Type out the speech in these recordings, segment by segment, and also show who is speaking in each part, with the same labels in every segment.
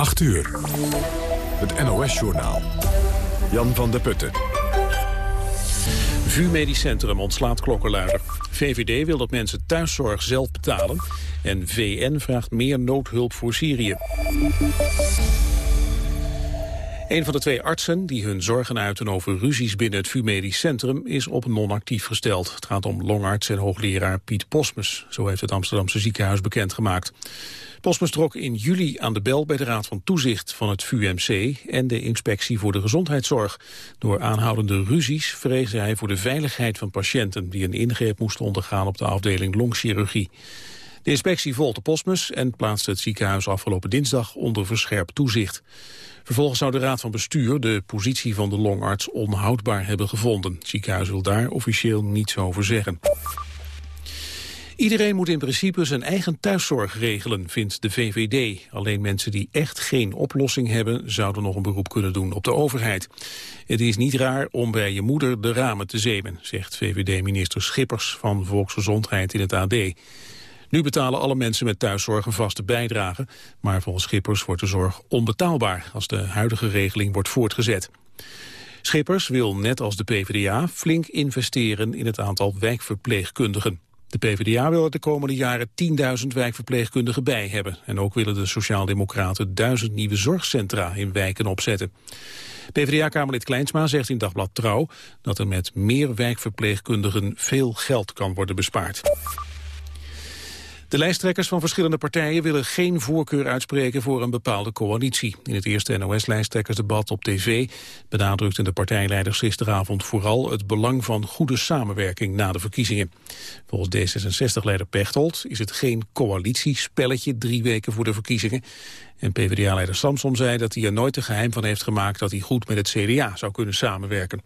Speaker 1: 8 uur. Het NOS-journaal. Jan van der Putten.
Speaker 2: VU Medisch Centrum ontslaat klokkenluider. VVD wil dat mensen thuiszorg zelf betalen. En VN vraagt meer noodhulp voor Syrië. Een van de twee artsen die hun zorgen uiten over ruzies binnen het VU Medisch Centrum is op non-actief gesteld. Het gaat om longarts en hoogleraar Piet Posmus, zo heeft het Amsterdamse ziekenhuis bekendgemaakt. Posmus trok in juli aan de bel bij de Raad van Toezicht van het VUMC en de Inspectie voor de Gezondheidszorg. Door aanhoudende ruzies vreesde hij voor de veiligheid van patiënten die een ingreep moesten ondergaan op de afdeling longchirurgie. De inspectie volgde Posmus en plaatste het ziekenhuis afgelopen dinsdag onder verscherpt toezicht. Vervolgens zou de Raad van Bestuur de positie van de longarts onhoudbaar hebben gevonden. Het ziekenhuis wil daar officieel niets over zeggen. Iedereen moet in principe zijn eigen thuiszorg regelen, vindt de VVD. Alleen mensen die echt geen oplossing hebben... zouden nog een beroep kunnen doen op de overheid. Het is niet raar om bij je moeder de ramen te zemen... zegt VVD-minister Schippers van Volksgezondheid in het AD. Nu betalen alle mensen met thuiszorg een vaste bijdrage... maar volgens Schippers wordt de zorg onbetaalbaar... als de huidige regeling wordt voortgezet. Schippers wil net als de PvdA flink investeren in het aantal wijkverpleegkundigen. De PvdA wil er de komende jaren 10.000 wijkverpleegkundigen bij hebben. En ook willen de Sociaaldemocraten duizend nieuwe zorgcentra in wijken opzetten. PvdA-kamerlid Kleinsma zegt in Dagblad Trouw dat er met meer wijkverpleegkundigen veel geld kan worden bespaard. De lijsttrekkers van verschillende partijen willen geen voorkeur uitspreken voor een bepaalde coalitie. In het eerste NOS-lijsttrekkersdebat op tv benadrukten de partijleiders gisteravond vooral het belang van goede samenwerking na de verkiezingen. Volgens D66-leider Pechtold is het geen coalitiespelletje drie weken voor de verkiezingen. En PvdA-leider Samson zei dat hij er nooit een geheim van heeft gemaakt dat hij goed met het CDA zou kunnen samenwerken.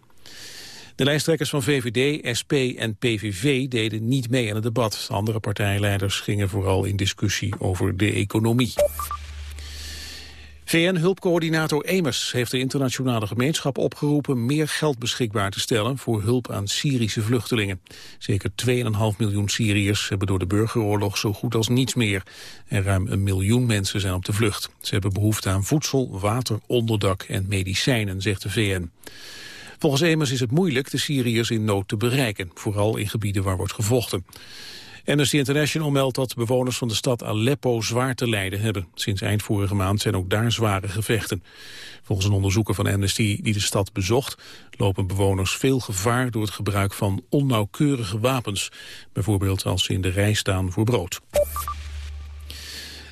Speaker 2: De lijsttrekkers van VVD, SP en PVV deden niet mee aan het debat. Andere partijleiders gingen vooral in discussie over de economie. VN-hulpcoördinator Emers heeft de internationale gemeenschap opgeroepen meer geld beschikbaar te stellen voor hulp aan Syrische vluchtelingen. Zeker 2,5 miljoen Syriërs hebben door de burgeroorlog zo goed als niets meer. En ruim een miljoen mensen zijn op de vlucht. Ze hebben behoefte aan voedsel, water, onderdak en medicijnen, zegt de VN. Volgens Emers is het moeilijk de Syriërs in nood te bereiken, vooral in gebieden waar wordt gevochten. Amnesty International meldt dat bewoners van de stad Aleppo zwaar te lijden hebben. Sinds eind vorige maand zijn ook daar zware gevechten. Volgens een onderzoeker van Amnesty die de stad bezocht... lopen bewoners veel gevaar door het gebruik van onnauwkeurige wapens. Bijvoorbeeld als ze in de rij staan voor brood.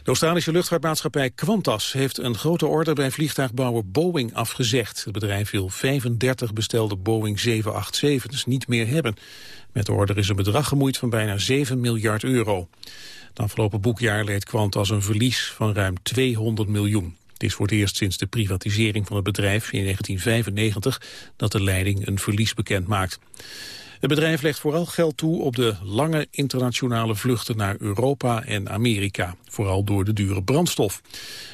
Speaker 2: De Australische luchtvaartmaatschappij Qantas heeft een grote order bij vliegtuigbouwer Boeing afgezegd. Het bedrijf wil 35 bestelde Boeing 787's niet meer hebben. Met de order is een bedrag gemoeid van bijna 7 miljard euro. Het afgelopen boekjaar leed Qantas een verlies van ruim 200 miljoen. Het is voor het eerst sinds de privatisering van het bedrijf in 1995 dat de leiding een verlies bekend maakt. Het bedrijf legt vooral geld toe op de lange internationale vluchten naar Europa en Amerika. Vooral door de dure brandstof.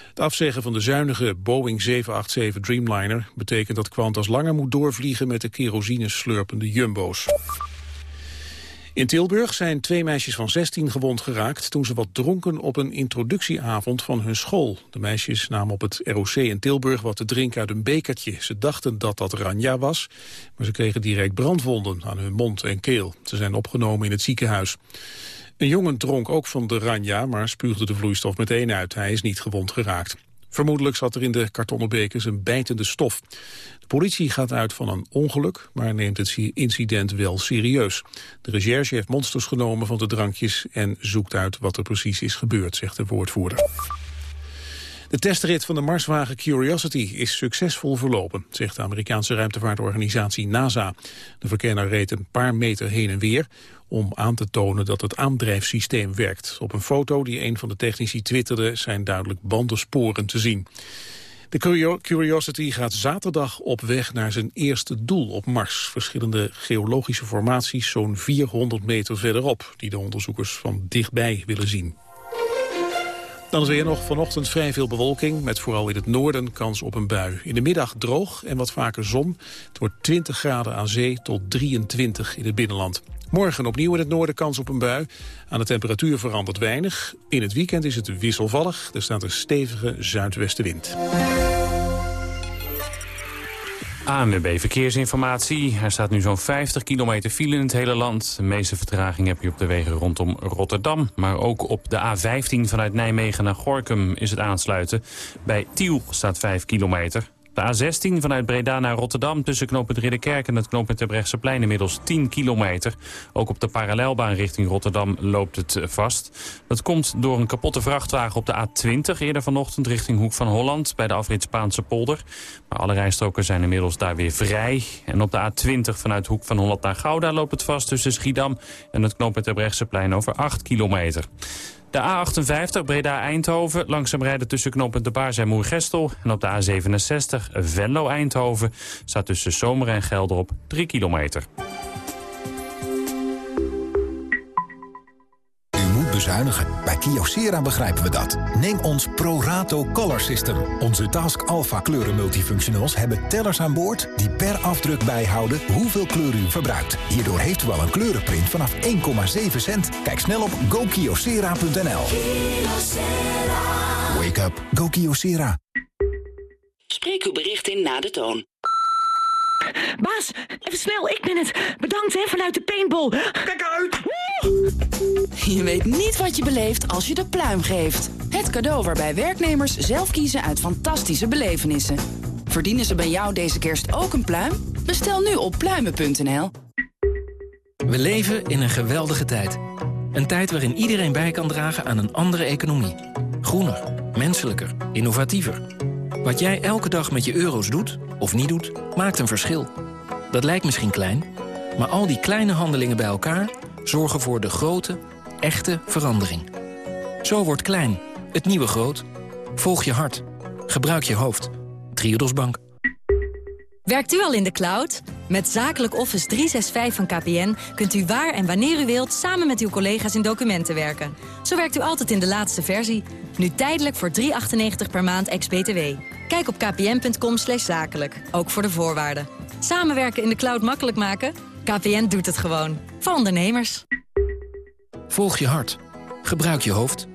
Speaker 2: Het afzeggen van de zuinige Boeing 787 Dreamliner betekent dat Qantas langer moet doorvliegen met de kerosine slurpende jumbo's. In Tilburg zijn twee meisjes van 16 gewond geraakt toen ze wat dronken op een introductieavond van hun school. De meisjes namen op het ROC in Tilburg wat te drinken uit een bekertje. Ze dachten dat dat ranja was, maar ze kregen direct brandwonden aan hun mond en keel. Ze zijn opgenomen in het ziekenhuis. Een jongen dronk ook van de ranja, maar spuugde de vloeistof meteen uit. Hij is niet gewond geraakt. Vermoedelijk zat er in de kartonnen bekers een bijtende stof. De politie gaat uit van een ongeluk, maar neemt het incident wel serieus. De recherche heeft monsters genomen van de drankjes en zoekt uit wat er precies is gebeurd, zegt de woordvoerder. De testrit van de Marswagen Curiosity is succesvol verlopen, zegt de Amerikaanse ruimtevaartorganisatie NASA. De verkenner reed een paar meter heen en weer om aan te tonen dat het aandrijfsysteem werkt. Op een foto die een van de technici twitterde zijn duidelijk bandensporen te zien. De Curiosity gaat zaterdag op weg naar zijn eerste doel op Mars. Verschillende geologische formaties zo'n 400 meter verderop... die de onderzoekers van dichtbij willen zien. Dan is weer nog vanochtend vrij veel bewolking... met vooral in het noorden kans op een bui. In de middag droog en wat vaker zon. Het wordt 20 graden aan zee tot 23 in het binnenland. Morgen opnieuw in het noorden kans op een bui. Aan de temperatuur verandert weinig. In het weekend is het wisselvallig. Er staat een stevige zuidwestenwind.
Speaker 3: ANWB Verkeersinformatie. Er staat nu zo'n 50 kilometer file in het hele land. De meeste vertraging heb je op de wegen rondom Rotterdam. Maar ook op de A15 vanuit Nijmegen naar Gorkum is het aansluiten. Bij Tiel staat 5 kilometer. De A16 vanuit Breda naar Rotterdam tussen knooppunt Ridderkerk en het knooppunt plein inmiddels 10 kilometer. Ook op de parallelbaan richting Rotterdam loopt het eh, vast. Dat komt door een kapotte vrachtwagen op de A20 eerder vanochtend richting Hoek van Holland bij de afrit Spaanse polder. Maar alle rijstroken zijn inmiddels daar weer vrij. En op de A20 vanuit Hoek van Holland naar Gouda loopt het vast tussen Schiedam en het knooppunt plein over 8 kilometer. De A58 Breda-Eindhoven, langzaam rijden tussen knooppunt De Baars en Moergestel. En op de A67 Venlo-Eindhoven staat tussen Zomer en Gelder op 3 kilometer.
Speaker 4: Bezuinigen. Bij Kyocera begrijpen we dat. Neem ons ProRato Color System. Onze Task Alpha kleuren multifunctionals hebben tellers aan boord... die per afdruk bijhouden hoeveel kleur u verbruikt. Hierdoor heeft u al een kleurenprint vanaf 1,7 cent. Kijk snel op gokyocera.nl. Wake up. Go Kyocera.
Speaker 5: Spreek uw bericht in na de toon.
Speaker 6: Baas, even snel, ik ben het. Bedankt hè, vanuit de paintball. Kijk uit!
Speaker 7: Je weet niet wat je beleeft als je de pluim geeft. Het cadeau waarbij werknemers zelf kiezen uit fantastische belevenissen. Verdienen ze bij jou deze kerst ook een pluim? Bestel nu op pluimen.nl.
Speaker 8: We leven in een geweldige tijd. Een tijd waarin iedereen bij kan dragen aan een andere economie. Groener, menselijker, innovatiever. Wat jij elke dag met je euro's doet, of niet doet, maakt een verschil. Dat lijkt misschien klein, maar al die kleine handelingen bij elkaar... zorgen voor de grote, echte verandering. Zo wordt klein, het nieuwe groot. Volg je hart. Gebruik je hoofd. Triodos Bank.
Speaker 9: Werkt u al in de cloud? Met Zakelijk Office 365 van KPN kunt u waar en wanneer u wilt... samen met uw collega's in documenten werken. Zo werkt u altijd in de laatste versie. Nu tijdelijk voor 3,98 per maand ex-BTW. Kijk op kpn.com zakelijk, ook voor de voorwaarden. Samenwerken in de cloud makkelijk maken? KPN doet het gewoon. Voor ondernemers.
Speaker 8: Volg je hart. Gebruik je hoofd.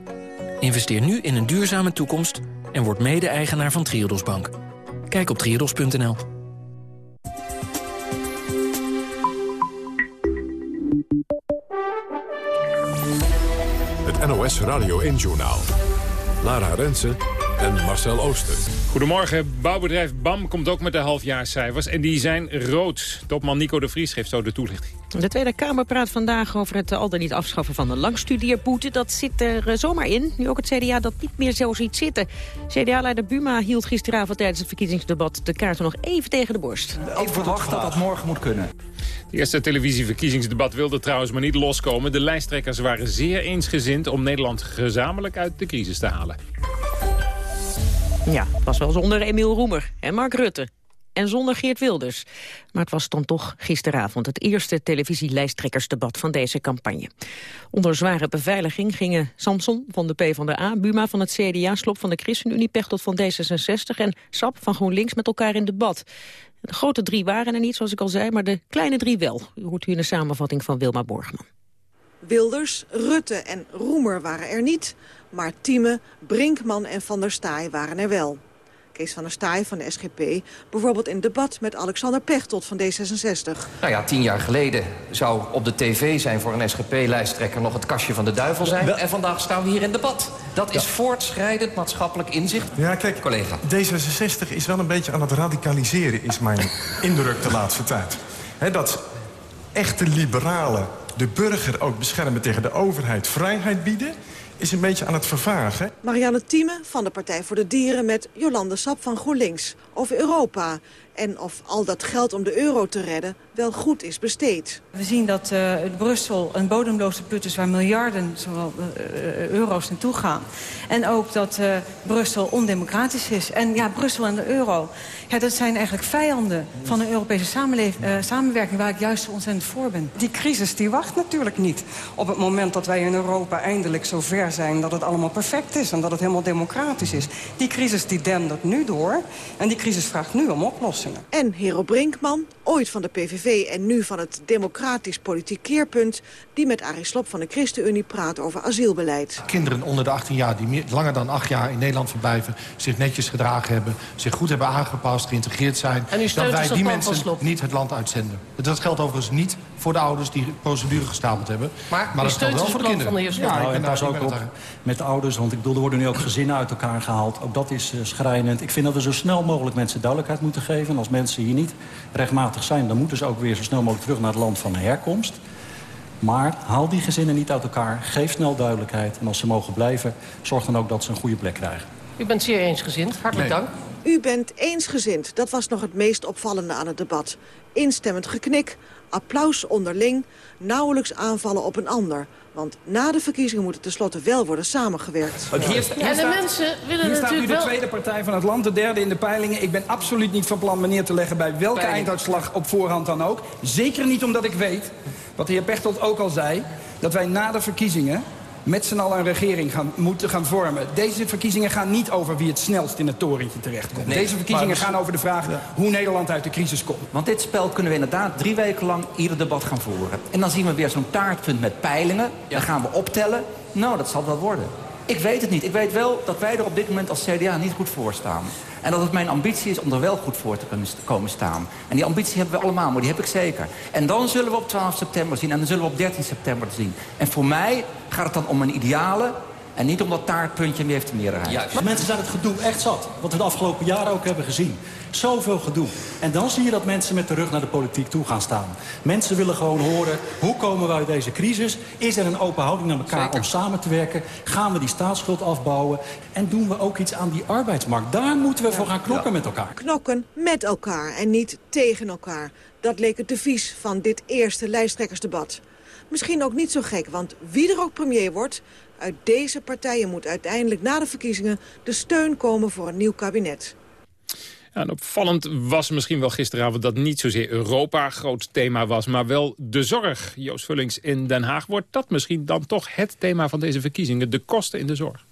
Speaker 8: Investeer nu in een duurzame toekomst... en word mede-eigenaar van Triodos Bank. Kijk op triodos.nl.
Speaker 1: Het NOS Radio 1-journaal. Lara Rensen en Marcel Ooster.
Speaker 10: Goedemorgen. Bouwbedrijf BAM komt ook met de halfjaarscijfers. En die zijn rood. Topman Nico de Vries geeft zo de toelichting.
Speaker 11: De Tweede Kamer praat vandaag over het al dan niet afschaffen van de langstudeerboete. Dat zit er eh, zomaar in, nu ook het CDA dat niet meer zo ziet zitten. CDA-leider Buma hield gisteravond tijdens het verkiezingsdebat de kaarten nog even tegen de borst.
Speaker 12: Ik verwacht dat dat morgen moet kunnen.
Speaker 10: Het eerste televisieverkiezingsdebat wilde trouwens maar niet loskomen. De lijsttrekkers waren zeer eensgezind om Nederland gezamenlijk uit de crisis te halen.
Speaker 11: Ja, het was wel zonder Emiel Roemer en Mark Rutte. En zonder Geert Wilders. Maar het was dan toch gisteravond het eerste televisielijsttrekkersdebat van deze campagne. Onder zware beveiliging gingen Samson van de PvdA, Buma van het CDA, Slop van de ChristenUnie, Pechtold van D66 en Sap van GroenLinks met elkaar in debat. De grote drie waren er niet, zoals ik al zei, maar de kleine drie wel. U hoort u in de samenvatting van Wilma Borgman.
Speaker 13: Wilders, Rutte en Roemer waren er niet. Maar Tieme, Brinkman en Van der Staaij waren er wel. Kees van der Staaij van de SGP, bijvoorbeeld in debat met Alexander Pechtold van D66.
Speaker 14: Nou ja, tien jaar geleden zou op de tv zijn voor een SGP-lijsttrekker nog het kastje van de duivel zijn. En vandaag staan we hier in debat. Dat is voortschrijdend maatschappelijk inzicht.
Speaker 15: Ja, kijk, collega. D66 is wel een beetje aan het radicaliseren, is mijn indruk de laatste tijd. dat echte liberalen de burger ook beschermen tegen de overheid, vrijheid bieden is een beetje aan het vervagen.
Speaker 13: Marianne Thieme van de Partij voor de Dieren met Jolande Sap van GroenLinks. Over Europa en of al dat geld om de euro te redden wel goed is besteed.
Speaker 16: We zien dat uh, Brussel een bodemloze put is waar miljarden zowel, uh, euro's naartoe gaan. En ook dat uh, Brussel ondemocratisch is. En ja, Brussel en de euro, ja, dat zijn eigenlijk vijanden van een Europese samenwerking... waar ik juist ontzettend voor ben.
Speaker 17: Die crisis die wacht natuurlijk niet op het moment dat wij in Europa eindelijk zo ver zijn... dat het allemaal perfect is en dat het helemaal democratisch is. Die crisis die dendert nu door en die crisis vraagt nu om oplossingen.
Speaker 13: En Hero Brinkman, ooit van de PVV en nu van het Democratisch Politiek Keerpunt... die met Arie Slob van de ChristenUnie praat over asielbeleid.
Speaker 5: Kinderen onder de 18 jaar die meer, langer dan 8 jaar in Nederland verblijven... zich netjes gedragen hebben, zich goed hebben aangepast, geïntegreerd zijn...
Speaker 18: En
Speaker 5: dat wij die mensen niet het land uitzenden. Dat geldt overigens niet voor de ouders die procedure gestapeld hebben.
Speaker 18: Maar, maar dat geldt wel voor de kinderen. Van de heer
Speaker 19: ja, en pas ook op met de ouders. Want ik bedoel, er worden nu ook gezinnen uit elkaar gehaald. Ook dat is uh, schrijnend. Ik vind dat we zo snel mogelijk mensen duidelijkheid moeten geven. Als mensen hier niet rechtmatig zijn... dan moeten ze ook weer zo snel mogelijk terug naar het land van herkomst. Maar haal die gezinnen niet uit elkaar. Geef snel duidelijkheid. En als ze mogen blijven, zorg dan ook dat ze een goede plek krijgen.
Speaker 18: U bent zeer eensgezind. Hartelijk dank.
Speaker 13: U bent eensgezind. Dat was nog het meest opvallende aan het debat. Instemmend geknik, applaus onderling, nauwelijks aanvallen op een ander. Want na de verkiezingen moet het tenslotte wel worden samengewerkt.
Speaker 18: Hier, hier en de mensen willen
Speaker 20: hier
Speaker 18: staat
Speaker 20: u de tweede partij van het land, de derde in de peilingen. Ik ben absoluut niet van plan meneer te leggen bij welke
Speaker 18: Peiling.
Speaker 20: einduitslag op voorhand dan ook. Zeker niet omdat ik weet, wat de heer Pechtold ook al zei... dat wij na de verkiezingen met z'n allen een regering gaan, moeten gaan vormen. Deze verkiezingen gaan niet over wie het snelst in het torentje terechtkomt.
Speaker 12: Nee,
Speaker 20: Deze verkiezingen
Speaker 12: maar-
Speaker 20: gaan over de vraag hoe Nederland uit de crisis komt.
Speaker 12: Want dit spel kunnen we inderdaad drie weken lang ieder debat gaan voeren. En dan zien we weer zo'n taartpunt met peilingen. Dan gaan we optellen. Nou, dat zal wel worden. Ik weet het niet. Ik weet wel dat wij er op dit moment als CDA niet goed voor staan. En dat het mijn ambitie is om er wel goed voor te kunnen komen staan. En die ambitie hebben we allemaal, maar die heb ik zeker. En dan zullen we op 12 september zien en dan zullen we op 13 september zien. En voor mij gaat het dan om een ideale en niet om dat taartpuntje wie heeft de meerderheid.
Speaker 19: Maar mensen zijn het gedoe echt zat. Wat we de afgelopen jaren ook hebben gezien. Zoveel gedoe. En dan zie je dat mensen met de rug naar de politiek toe gaan staan. Mensen willen gewoon horen, hoe komen we uit deze crisis? Is er een open houding naar elkaar om samen te werken? Gaan we die staatsschuld afbouwen? En doen we ook iets aan die arbeidsmarkt? Daar moeten we voor gaan knokken met elkaar.
Speaker 13: Knokken met elkaar en niet tegen elkaar. Dat leek het devies van dit eerste lijsttrekkersdebat. Misschien ook niet zo gek, want wie er ook premier wordt... uit deze partijen moet uiteindelijk na de verkiezingen... de steun komen voor een nieuw kabinet.
Speaker 10: Ja, en opvallend was misschien wel gisteravond dat niet zozeer Europa groot thema was, maar wel de zorg. Joost Vullings in Den Haag wordt dat misschien dan toch het thema van deze verkiezingen, de kosten in de zorg.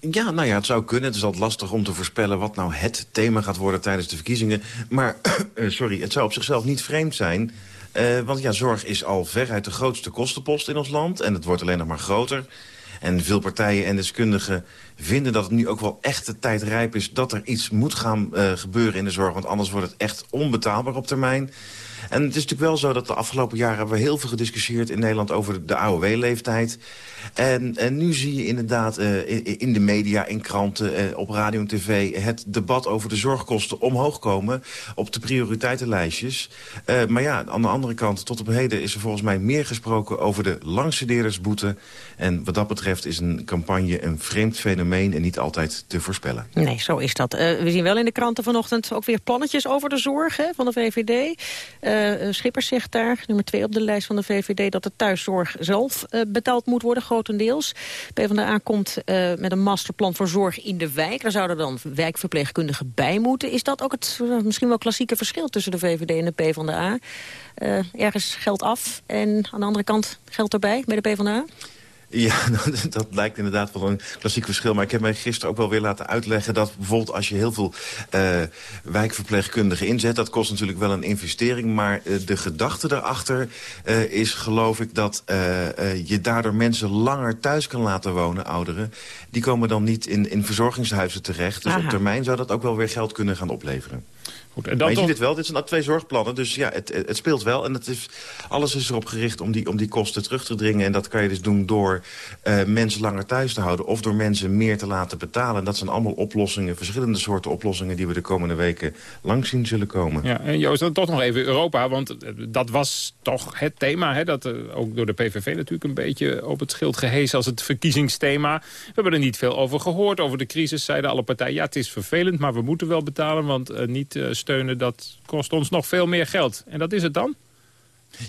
Speaker 21: Ja, nou ja, het zou kunnen. Het is altijd lastig om te voorspellen wat nou het thema gaat worden tijdens de verkiezingen. Maar, eh, sorry, het zou op zichzelf niet vreemd zijn. Eh, want ja, zorg is al veruit de grootste kostenpost in ons land. En het wordt alleen nog maar groter. En veel partijen en deskundigen vinden dat het nu ook wel echt de tijd rijp is... dat er iets moet gaan eh, gebeuren in de zorg. Want anders wordt het echt onbetaalbaar op termijn. En het is natuurlijk wel zo dat de afgelopen jaren... hebben we heel veel gediscussieerd in Nederland over de AOW-leeftijd. En, en nu zie je inderdaad eh, in, de media, in kranten, eh, op radio en tv... het debat over de zorgkosten omhoog komen op de prioriteitenlijstjes. Maar ja, aan de andere kant, tot op heden is er volgens mij meer gesproken... over de langstudeerdersboete. En wat dat betreft is een campagne een vreemd fenomeen... en niet altijd te voorspellen.
Speaker 11: Nee, zo is dat. Eh, we zien wel in de kranten vanochtend ook weer plannetjes over de zorg hè, van de VVD. Eh, eh, Schippers zegt daar, nummer twee op de lijst van de VVD... dat de thuiszorg zelf betaald moet worden, grotendeels. PvdA komt met een masterplan voor zorg in de wijk. Daar zouden dan wijkverpleegkundigen bij moeten. Is dat ook het misschien wel klassieke verschil tussen de VVD en de PvdA? Ergens geld af en aan de andere kant geld erbij bij de PvdA?
Speaker 21: Ja, dat lijkt inderdaad wel een klassiek verschil. Maar ik heb mij gisteren ook wel weer laten uitleggen... dat bijvoorbeeld als je heel veel eh, wijkverpleegkundigen inzet... dat kost natuurlijk wel een investering. Maar eh, de gedachte daarachter eh, is, geloof ik... dat je daardoor mensen langer thuis kan laten wonen, ouderen. Die komen dan niet in, in verzorgingshuizen terecht. Dus
Speaker 11: Aha.
Speaker 21: op termijn zou dat ook wel weer geld kunnen gaan opleveren.
Speaker 10: Goed, en
Speaker 21: maar je ziet het wel, dit zijn twee zorgplannen, dus ja, het, het speelt wel. En het is, alles is erop gericht om die, om die kosten terug te dringen. En dat kan je dus doen door uh, mensen langer thuis te houden... of door mensen meer te laten betalen. En dat zijn allemaal oplossingen, verschillende soorten oplossingen... die we de komende weken langs zien zullen komen.
Speaker 10: Ja, en Joost, dan toch nog even Europa, want dat was toch het thema... Hè, dat uh, ook door de PVV natuurlijk een beetje op het schild gehezen... als het verkiezingsthema. We hebben er niet veel over gehoord, over de crisis, zeiden alle partijen... ja, het is vervelend, maar we moeten wel betalen, want uh, niet steunen, dat kost ons nog veel meer geld. En dat is het dan?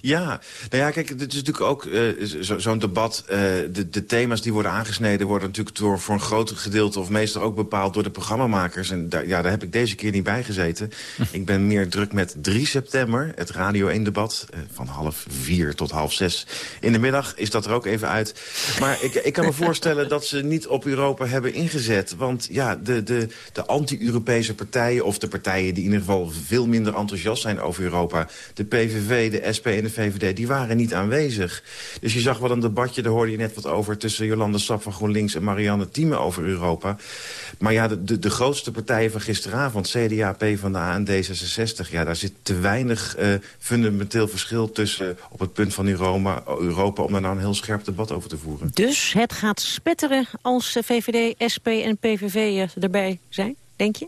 Speaker 21: Ja, nou ja, kijk, dit is natuurlijk ook uh, zo'n zo debat. Uh, de, de thema's die worden aangesneden worden natuurlijk door, voor een groot gedeelte... of meestal ook bepaald door de programmamakers. En daar, ja, daar heb ik deze keer niet bij gezeten. ik ben meer druk met 3 september, het Radio 1-debat... Uh, van half vier tot half zes. In de middag is dat er ook even uit. Maar ik, ik kan me voorstellen dat ze niet op Europa hebben ingezet. Want ja, de, de, de anti-Europese partijen... of de partijen die in ieder geval veel minder enthousiast zijn over Europa... de PVV, de SP en de VVD, die waren niet aanwezig. Dus je zag wel een debatje, daar hoorde je net wat over... tussen Jolande Sap van GroenLinks en Marianne Thieme over Europa. Maar ja, de, de, grootste partijen van gisteravond, CDA, PvdA en D66... ja, daar zit te weinig uh, fundamenteel verschil tussen uh, op het punt van Europa, Europa... om daar nou een heel scherp debat over te voeren.
Speaker 11: Dus het gaat spetteren als VVD, SP en PVV erbij zijn, denk je?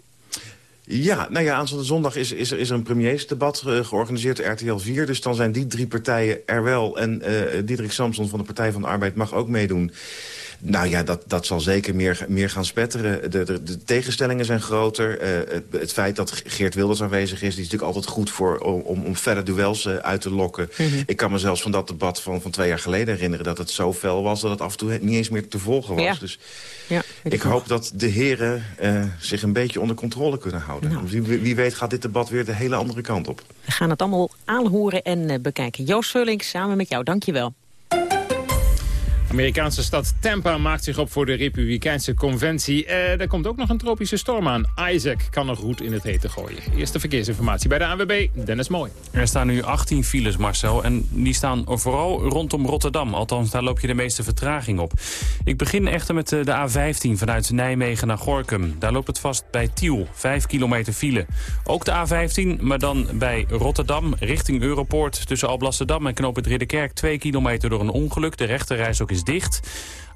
Speaker 21: Ja, nou ja, aanstaande zondag is, is, is er een premiersdebat uh, georganiseerd, RTL 4. Dus dan zijn die drie partijen er wel. En uh, Diederik Samson van de Partij van de Arbeid mag ook meedoen. Nou ja, dat, dat zal zeker meer, meer gaan spetteren. De, de, de tegenstellingen zijn groter. Uh, het, het, feit dat Geert Wilders aanwezig is... die is natuurlijk altijd goed voor, om, om verder duels uh, uit te lokken. Mm -hmm. Ik kan me zelfs van dat debat van, van twee jaar geleden herinneren... dat het zo fel was dat het af en toe niet eens meer te volgen was.
Speaker 11: Ja.
Speaker 21: Dus
Speaker 11: ja,
Speaker 21: ik hoop dat de heren uh, zich een beetje onder controle kunnen houden. Nou. Wie, wie, weet gaat dit debat weer de hele andere kant op.
Speaker 11: We gaan het allemaal aanhoren en bekijken. Joost Vullink, samen met jou, dankjewel.
Speaker 10: Amerikaanse stad Tampa maakt zich op voor de Republikeinse conventie. Uh, er komt ook nog een tropische storm aan. Isaac kan nog goed in het hete gooien. Eerste verkeersinformatie bij de ANWB, Dennis Mooi.
Speaker 3: Er staan nu 18 files, Marcel. En die staan vooral rondom Rotterdam. Althans, daar loop je de meeste vertraging op. Ik begin echter met de A15 vanuit Nijmegen naar Gorkum. Daar loopt het vast bij Tiel, 5 kilometer file. Ook de A15, maar dan bij Rotterdam richting Europoort... tussen Alblasserdam en Knoop het Ridderkerk... 2 kilometer door een ongeluk. De rechterreis ook is dicht.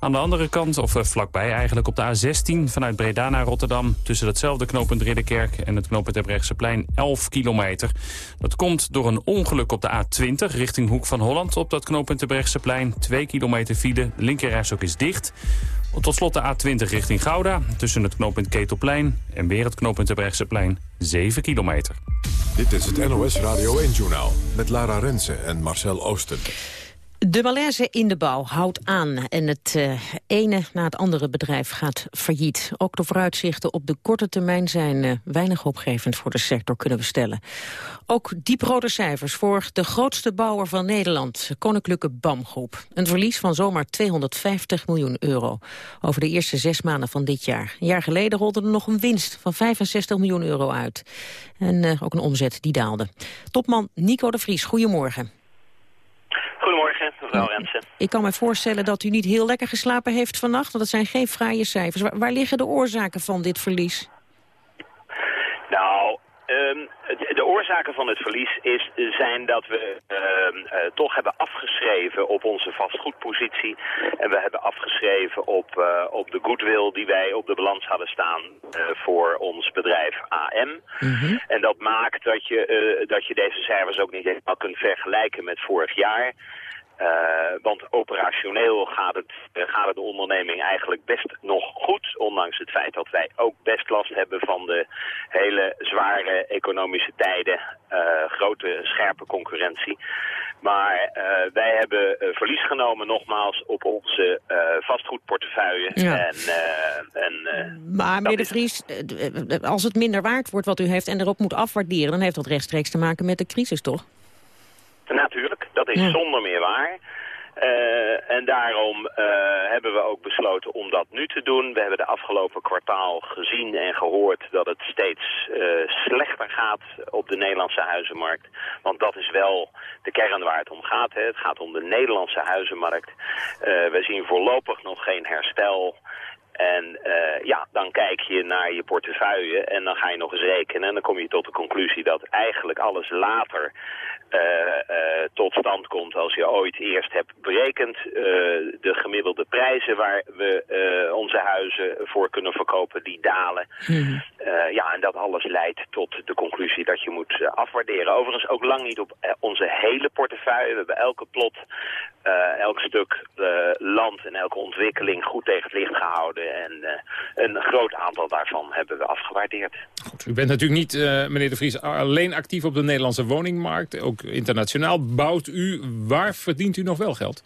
Speaker 3: Aan de andere kant, of vlakbij eigenlijk, op de A16 vanuit Breda naar Rotterdam... tussen datzelfde knooppunt Ridderkerk en het knooppunt Ebrechtseplein 11 kilometer. Dat komt door een ongeluk op de A20 richting Hoek van Holland... op dat knooppunt Ebrechtseplein 2 kilometer file. Ook is dicht. Tot slot de A20 richting Gouda, tussen het knooppunt Ketelplein... en weer het knooppunt Ebrechtseplein 7 kilometer.
Speaker 1: Dit is het NOS Radio 1-journaal met Lara Rensen en Marcel Oosten.
Speaker 11: De malaise in de bouw houdt aan en het uh, ene na het andere bedrijf gaat failliet. Ook de vooruitzichten op de korte termijn zijn uh, weinig hoopgevend voor de sector, kunnen we stellen. Ook dieprode cijfers voor de grootste bouwer van Nederland, Koninklijke BAM Groep. Een verlies van zomaar 250 miljoen euro over de eerste zes maanden van dit jaar. Een jaar geleden rolde er nog een winst van 65 miljoen euro uit. En uh, ook een omzet die daalde. Topman Nico de Vries, goedemorgen.
Speaker 22: Mevrouw Rensen.
Speaker 11: Ik kan me voorstellen dat u niet heel lekker geslapen heeft vannacht, want dat zijn geen fraaie cijfers. Waar, waar liggen de oorzaken van dit verlies?
Speaker 22: Nou, um, de oorzaken van het verlies is, zijn dat we uh, uh, toch hebben afgeschreven op onze vastgoedpositie. En we hebben afgeschreven op, uh, op de goodwill die wij op de balans hadden staan voor ons bedrijf AM. Mm -hmm. En dat maakt dat je, dat je deze cijfers ook niet helemaal kunt vergelijken met vorig jaar. Uh, want operationeel gaat het, uh, gaat het de onderneming eigenlijk best nog goed. Ondanks het feit dat wij ook best last hebben van de hele zware economische tijden. Uh, grote, scherpe concurrentie. Maar wij hebben verlies genomen nogmaals op onze vastgoedportefeuille.
Speaker 11: Ja.
Speaker 22: En, en,
Speaker 11: maar meneer De Vries, als het minder waard wordt wat u heeft en erop moet afwaarderen... dan heeft dat rechtstreeks te maken met de crisis, toch?
Speaker 22: Natuurlijk, dat is ja. zonder meer waar. Uh, en daarom uh, hebben we ook besloten om dat nu te doen. We hebben de afgelopen kwartaal gezien en gehoord dat het steeds uh, slechter gaat op de Nederlandse huizenmarkt. Want dat is wel de kern waar het om gaat. Hè. Het gaat om de Nederlandse huizenmarkt. we zien voorlopig nog geen herstel. En uh, ja, dan kijk je naar je portefeuille en dan ga je nog eens rekenen. En dan kom je tot de conclusie dat eigenlijk alles later uh, uh, tot stand komt als je ooit eerst hebt berekend de gemiddelde prijzen waar we onze huizen voor kunnen verkopen, die dalen. Mm. ja, en dat alles leidt tot de conclusie dat je moet afwaarderen. Overigens ook lang niet op onze hele portefeuille. We hebben elke plot, elk stuk land en elke ontwikkeling goed tegen het licht gehouden en uh, een groot aantal daarvan hebben we afgewaardeerd.
Speaker 10: U bent natuurlijk niet, uh, meneer De Vries, alleen actief op de Nederlandse woningmarkt. Ook internationaal bouwt u. Waar verdient u nog wel geld?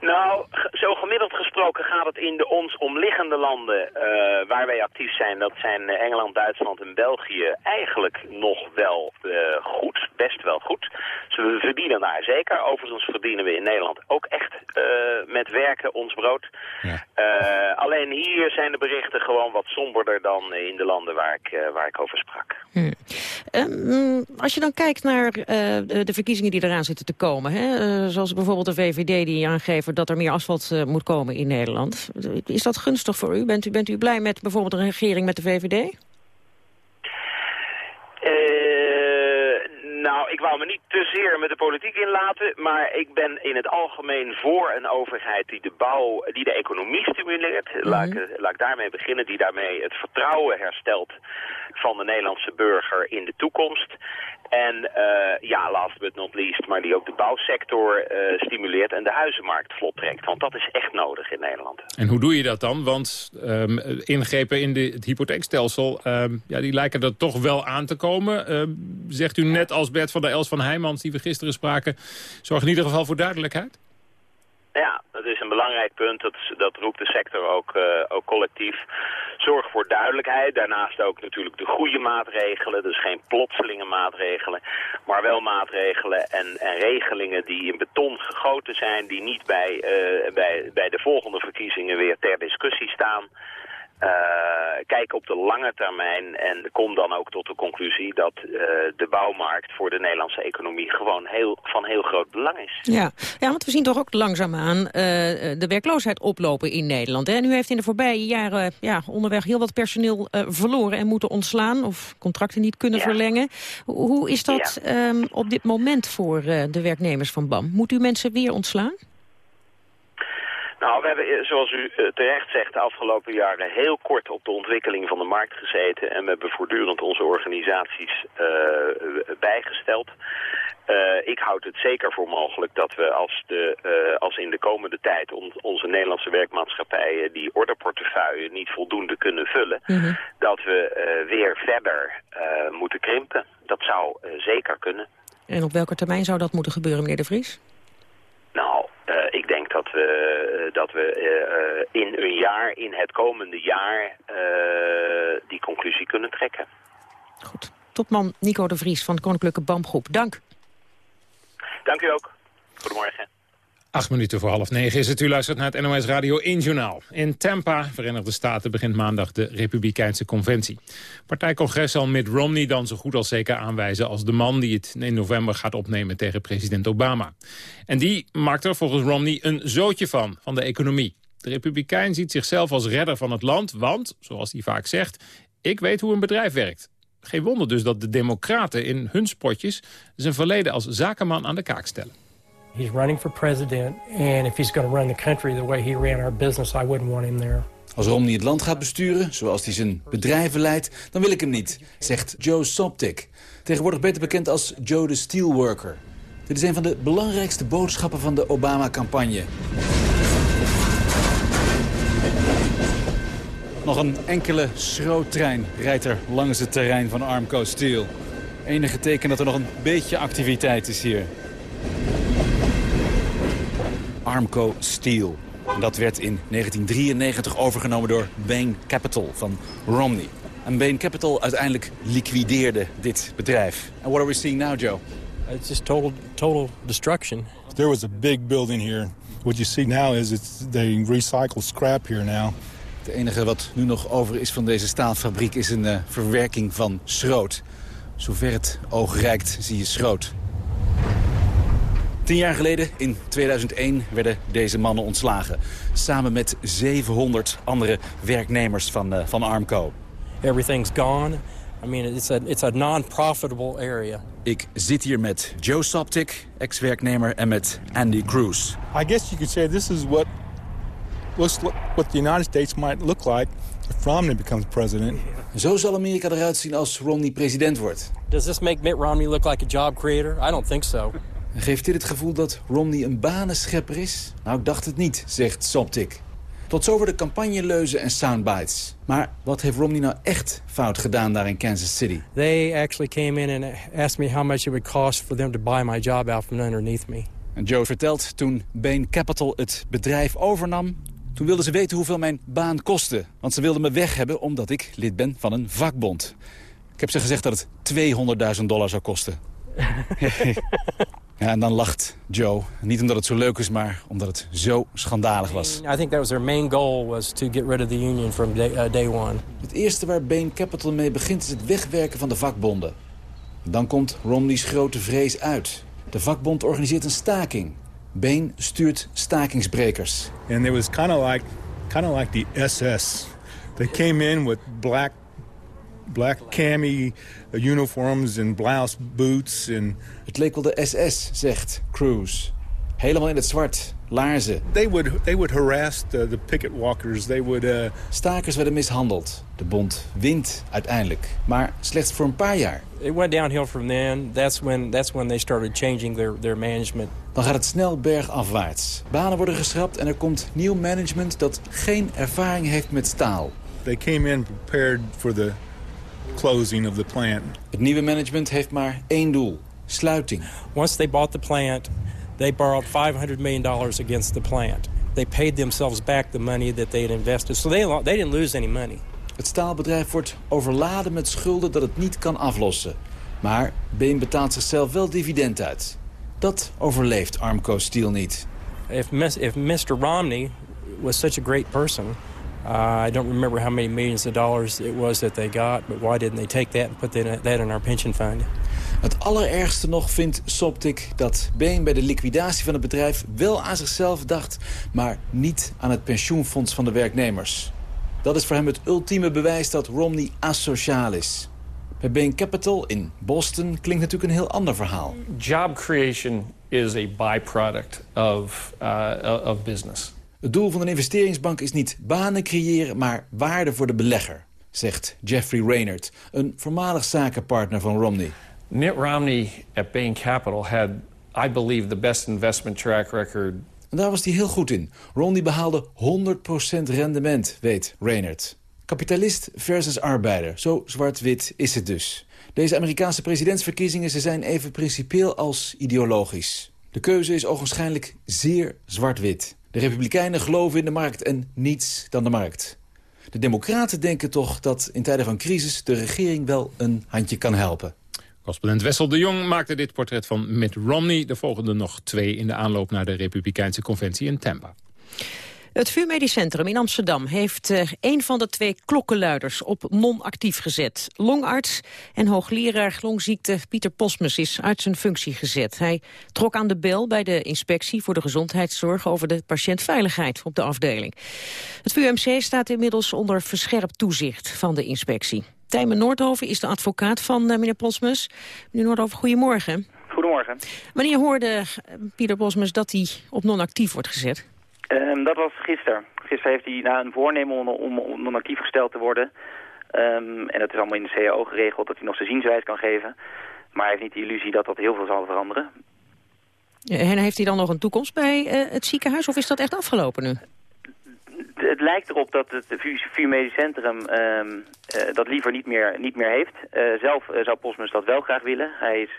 Speaker 22: Nou, zo gemiddeld gesproken gaat het in de ons omliggende landen uh, waar wij actief zijn. Dat zijn Engeland, Duitsland en België eigenlijk nog wel uh, goed, best wel goed. Dus we verdienen daar zeker. Overigens verdienen we in Nederland ook echt uh, met werken ons brood. Ja. alleen hier zijn de berichten gewoon wat somberder dan in de landen waar ik, waar ik over sprak.
Speaker 11: Hmm. Um, als je dan kijkt naar de, de, verkiezingen die eraan zitten te komen. Hè, zoals bijvoorbeeld de VVD die dat er meer asfalt uh, moet komen in Nederland. Is dat gunstig voor u? Bent u, bent u blij met bijvoorbeeld een regering met de VVD?
Speaker 22: Uh, nou, ik wou me niet te zeer met de politiek inlaten, maar ik ben in het algemeen voor een overheid die de bouw, die de economie stimuleert. Mm -hmm. laat, ik, laat ik daarmee beginnen, die daarmee het vertrouwen herstelt van de Nederlandse burger in de toekomst. En uh, ja, last but not least, maar die ook de bouwsector uh, stimuleert en de huizenmarkt vlot trekt. Want dat is echt nodig in Nederland.
Speaker 10: En hoe doe je dat dan? Want um, ingrepen in de, het hypotheekstelsel, um, ja, die lijken er toch wel aan te komen. Um, zegt u net als Bert van der Els van Heijmans, die we gisteren spraken, zorg in ieder geval voor duidelijkheid?
Speaker 22: Ja, dat is een belangrijk punt. Dat, dat roept de sector ook, uh, ook collectief. Zorg voor duidelijkheid. Daarnaast ook natuurlijk de goede maatregelen. Dus geen plotselinge maatregelen. Maar wel maatregelen en, en regelingen die in beton gegoten zijn. Die niet bij, uh, bij, bij de volgende verkiezingen weer ter discussie staan. Uh, kijk op de lange termijn en kom dan ook tot de conclusie dat uh, de bouwmarkt voor de Nederlandse economie gewoon heel, van heel groot belang is.
Speaker 11: Ja, ja want we zien toch ook langzaamaan uh, de werkloosheid oplopen in Nederland. Hè? En u heeft in de voorbije jaren ja, onderweg heel wat personeel verloren en moeten ontslaan of contracten niet kunnen ja. verlengen. Hoe is dat ja. um, op dit moment voor de werknemers van BAM? Moet u mensen weer ontslaan?
Speaker 22: Nou, we hebben, zoals u terecht zegt, de afgelopen jaren heel kort op de ontwikkeling van de markt gezeten. En we hebben voortdurend onze organisaties uh, bijgesteld. Uh, ik houd het zeker voor mogelijk dat we als, de, uh, als in de komende tijd on, onze Nederlandse werkmaatschappijen die orderportefeuille niet voldoende kunnen vullen, mm -hmm. dat we weer verder moeten krimpen. Dat zou zeker kunnen.
Speaker 11: En op welke termijn zou dat moeten gebeuren, meneer De Vries?
Speaker 22: Nou, ik denk dat we, dat we uh, in een jaar, in het komende jaar, uh, die conclusie kunnen trekken.
Speaker 11: Goed. Topman Nico de Vries van de Koninklijke BAM-groep. Dank.
Speaker 22: Dank u ook. Goedemorgen.
Speaker 10: Acht minuten voor half negen is het. U luistert naar het NOS Radio 1 Journaal. In Tampa, Verenigde Staten, begint maandag de Republikeinse Conventie. Partijcongres zal Mitt Romney dan zo goed als zeker aanwijzen... als de man die het in november gaat opnemen tegen president Obama. En die maakt er volgens Romney een zootje van, van de economie. De Republikein ziet zichzelf als redder van het land, want, zoals hij vaak zegt... ik weet hoe een bedrijf werkt. Geen wonder dus dat de democraten in hun spotjes... zijn verleden als zakenman aan de kaak stellen.
Speaker 23: He's running for president, and if he's going to run the country the way he ran our business, I wouldn't want him there.
Speaker 24: Als Romney het land gaat besturen, zoals hij zijn bedrijven leidt, dan wil ik hem niet, zegt Joe Soptic. Tegenwoordig beter bekend als Joe de Steelworker. Dit is een van de belangrijkste boodschappen van de Obama-campagne. Nog een enkele schroottrein rijdt er langs het terrein van Armco Steel. Enige teken dat er nog een beetje activiteit is hier. Armco Steel. En dat werd in 1993 overgenomen door Bain Capital van Romney. En Bain Capital uiteindelijk liquideerde dit bedrijf. And what are we seeing now, Joe?
Speaker 23: It's just total, total destruction.
Speaker 25: There was a big building here. What you see now is it's, they recycle scrap here now.
Speaker 24: Het enige wat nu nog over is van deze staalfabriek is een uh, verwerking van schroot. Zover het oog reikt zie je schroot. Tien jaar geleden, in 2001, werden deze mannen ontslagen. Samen met 700 andere werknemers van, uh, van Armco.
Speaker 23: Everything's gone. I mean, it's a, it's a non-profitable area.
Speaker 24: Ik zit hier met Joe Soptic, ex-werknemer, en met Andy Cruz.
Speaker 25: I guess you could say this is what looks what the United States might look like if Romney becomes president.
Speaker 24: Zo zal Amerika eruit zien als Romney president wordt.
Speaker 23: Does this make Mitt Romney look like a job creator? I don't think so.
Speaker 24: Geeft dit het gevoel dat Romney een banenschepper is? Nou, ik dacht het niet, zegt Soptic. Tot zover de campagneleuzen en soundbites. Maar wat heeft Romney nou echt fout gedaan daar in Kansas City?
Speaker 23: They actually came in and asked me how much it would cost for them to buy my job out from underneath me.
Speaker 24: En Joe vertelt toen Bain Capital het bedrijf overnam... toen wilden ze weten hoeveel mijn baan kostte. Want ze wilden me weg hebben omdat ik lid ben van een vakbond. Ik heb ze gezegd dat het 200.000 dollar zou kosten. Ja, en dan lacht Joe. Niet omdat het zo leuk is, maar omdat het zo schandalig was.
Speaker 23: I think that was their main goal was to get rid of the union from day, uh, day one.
Speaker 24: Het eerste waar Bain Capital mee begint is het wegwerken van de vakbonden. Dan komt Romney's grote vrees uit. De vakbond organiseert een staking. Bain stuurt stakingsbrekers.
Speaker 25: And it was kind of like kind of like the SS. They came in with black black cami uniforms en blouse boots. En...
Speaker 24: Het leek wel de SS, zegt Cruz. Helemaal in het zwart, laarzen.
Speaker 25: They would, they would harass the, the picket walkers. They would, uh...
Speaker 24: Stakers werden mishandeld. De bond wint uiteindelijk, maar slechts voor een paar jaar.
Speaker 23: It went downhill from then. That's when, that's when they started changing their, their management.
Speaker 24: Dan gaat het snel bergafwaarts. Banen worden geschrapt en er komt nieuw management dat geen ervaring heeft met staal.
Speaker 25: They came in prepared for the closing of the plant.
Speaker 24: Het nieuwe management heeft maar één doel: sluiting.
Speaker 23: Once they bought the plant, they borrowed 500 million dollars against the plant. They paid themselves back the money that they had invested. So they, they didn't lose any money.
Speaker 24: Het staalbedrijf wordt overladen met schulden dat het niet kan aflossen. Maar Bain betaalt zichzelf wel dividend uit. Dat overleeft Armco Steel niet.
Speaker 23: If, if Mr. Romney was such a great person... Uh, I don't remember how many millions of dollars it was that they got, but why didn't they take that and put that, that in our pension fund?
Speaker 24: Het allerergste nog vindt Soptic dat Bain bij de liquidatie van het bedrijf wel aan zichzelf dacht, maar niet aan het pensioenfonds van de werknemers. Dat is voor hem het ultieme bewijs dat Romney asociaal is. Bij Bain Capital in Boston klinkt natuurlijk een heel ander verhaal.
Speaker 26: Job creation is a byproduct of, uh, of business.
Speaker 24: Het doel van een investeringsbank is niet banen creëren, maar waarde voor de belegger, zegt Jeffrey Raynard, een voormalig zakenpartner van Romney.
Speaker 26: Mitt Romney at Bain Capital had, I believe, the best investment track record.
Speaker 24: En daar was hij heel goed in. Romney behaalde 100% rendement, weet Raynard. Kapitalist versus arbeider. Zo zwart-wit is het dus. Deze Amerikaanse presidentsverkiezingen ze zijn even principieel als ideologisch. De keuze is ogenschijnlijk zeer zwart-wit. De Republikeinen geloven in de markt en niets dan de markt. De Democraten denken toch dat in tijden van crisis de regering wel een handje kan helpen.
Speaker 10: Correspondent Wessel de Jong maakte dit portret van Mitt Romney. Er volgende nog twee in de aanloop naar de Republikeinse conventie in Tampa.
Speaker 11: Het VU Medisch Centrum in Amsterdam heeft uh, een van de twee klokkenluiders op non-actief gezet. Longarts en hoogleraar longziekte Pieter Posmus is uit zijn functie gezet. Hij trok aan de bel bij de inspectie voor de gezondheidszorg over de patiëntveiligheid op de afdeling. Het VUMC staat inmiddels onder verscherpt toezicht van de inspectie. Tijmen Noordhoven is de advocaat van uh, meneer Posmus. Meneer Noordhoven, goedemorgen.
Speaker 27: Goedemorgen.
Speaker 11: Wanneer hoorde uh, Pieter Posmus dat hij op non-actief wordt gezet?
Speaker 27: Um, dat was gisteren. Gisteren heeft hij na een voornemen om, om, om non-actief gesteld te worden. Um, en dat is allemaal in de CAO geregeld dat hij nog zijn zienswijze kan geven. Maar hij heeft niet de illusie dat dat heel veel zal veranderen.
Speaker 11: En heeft hij dan nog een toekomst bij uh, het ziekenhuis of is dat echt afgelopen nu?
Speaker 27: Het lijkt erop dat het VU Medisch Centrum um, uh, dat liever niet meer, niet meer heeft. Uh, zelf zou Postmus dat wel graag willen. Hij, is,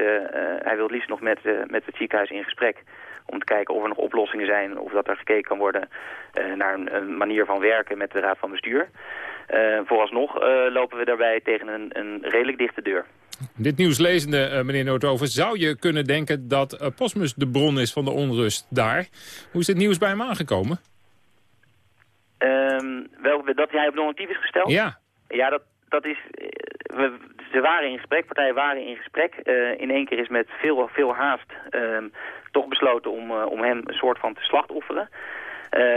Speaker 27: hij wil het liefst nog met, met het ziekenhuis in gesprek om te kijken of er nog oplossingen zijn... of dat er gekeken kan worden uh, naar een, een, manier van werken met de Raad van Bestuur. Uh, vooralsnog uh, lopen we daarbij tegen een, een, redelijk dichte deur.
Speaker 10: Dit nieuws lezende, meneer Noordhoven, zou je kunnen denken dat Posmus de bron is van de onrust daar. Hoe is dit nieuws bij hem aangekomen?
Speaker 27: Um, wel, dat hij op non-actief is gesteld?
Speaker 10: Ja.
Speaker 27: Ja, dat, dat is... We, ze waren in gesprek, partijen waren in gesprek. in één keer is met veel, veel haast ehm, toch besloten om, om hem een soort van te slachtofferen.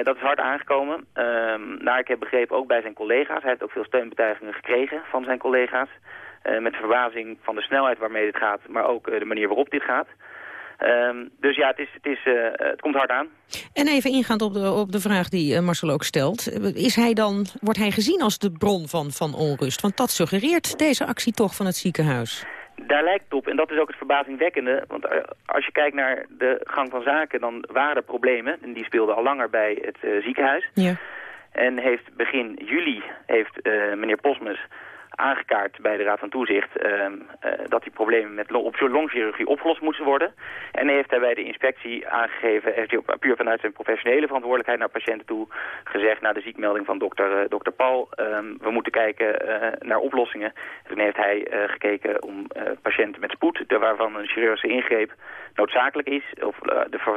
Speaker 27: dat is hard aangekomen. Naar ik heb begrepen ook bij zijn collega's. Hij heeft ook veel steunbetuigingen gekregen van zijn collega's. met verbazing van de snelheid waarmee dit gaat, maar ook de manier waarop dit gaat. Um, dus ja, het, is, het, is, uh, het komt hard aan.
Speaker 11: En even ingaand op de, op de vraag die uh, Marcel ook stelt. Is hij dan, wordt hij gezien als de bron van, van onrust? Want dat suggereert deze actie toch van het ziekenhuis.
Speaker 27: Daar lijkt het op, en dat is ook het verbazingwekkende. Want uh, als je kijkt naar de gang van zaken, dan waren er problemen. En die speelden al langer bij het ziekenhuis. Ja. En heeft begin juli heeft meneer Posmus aangekaart bij de Raad van Toezicht uh, dat die problemen met op longchirurgie opgelost moesten worden. En heeft hij bij de inspectie aangegeven, heeft hij puur vanuit zijn professionele verantwoordelijkheid naar patiënten toe gezegd, na de ziekmelding van dokter, uh, dokter Paul, um, we moeten kijken uh, naar oplossingen. Toen heeft hij gekeken om patiënten met spoed, waarvan een chirurgische ingreep noodzakelijk is, of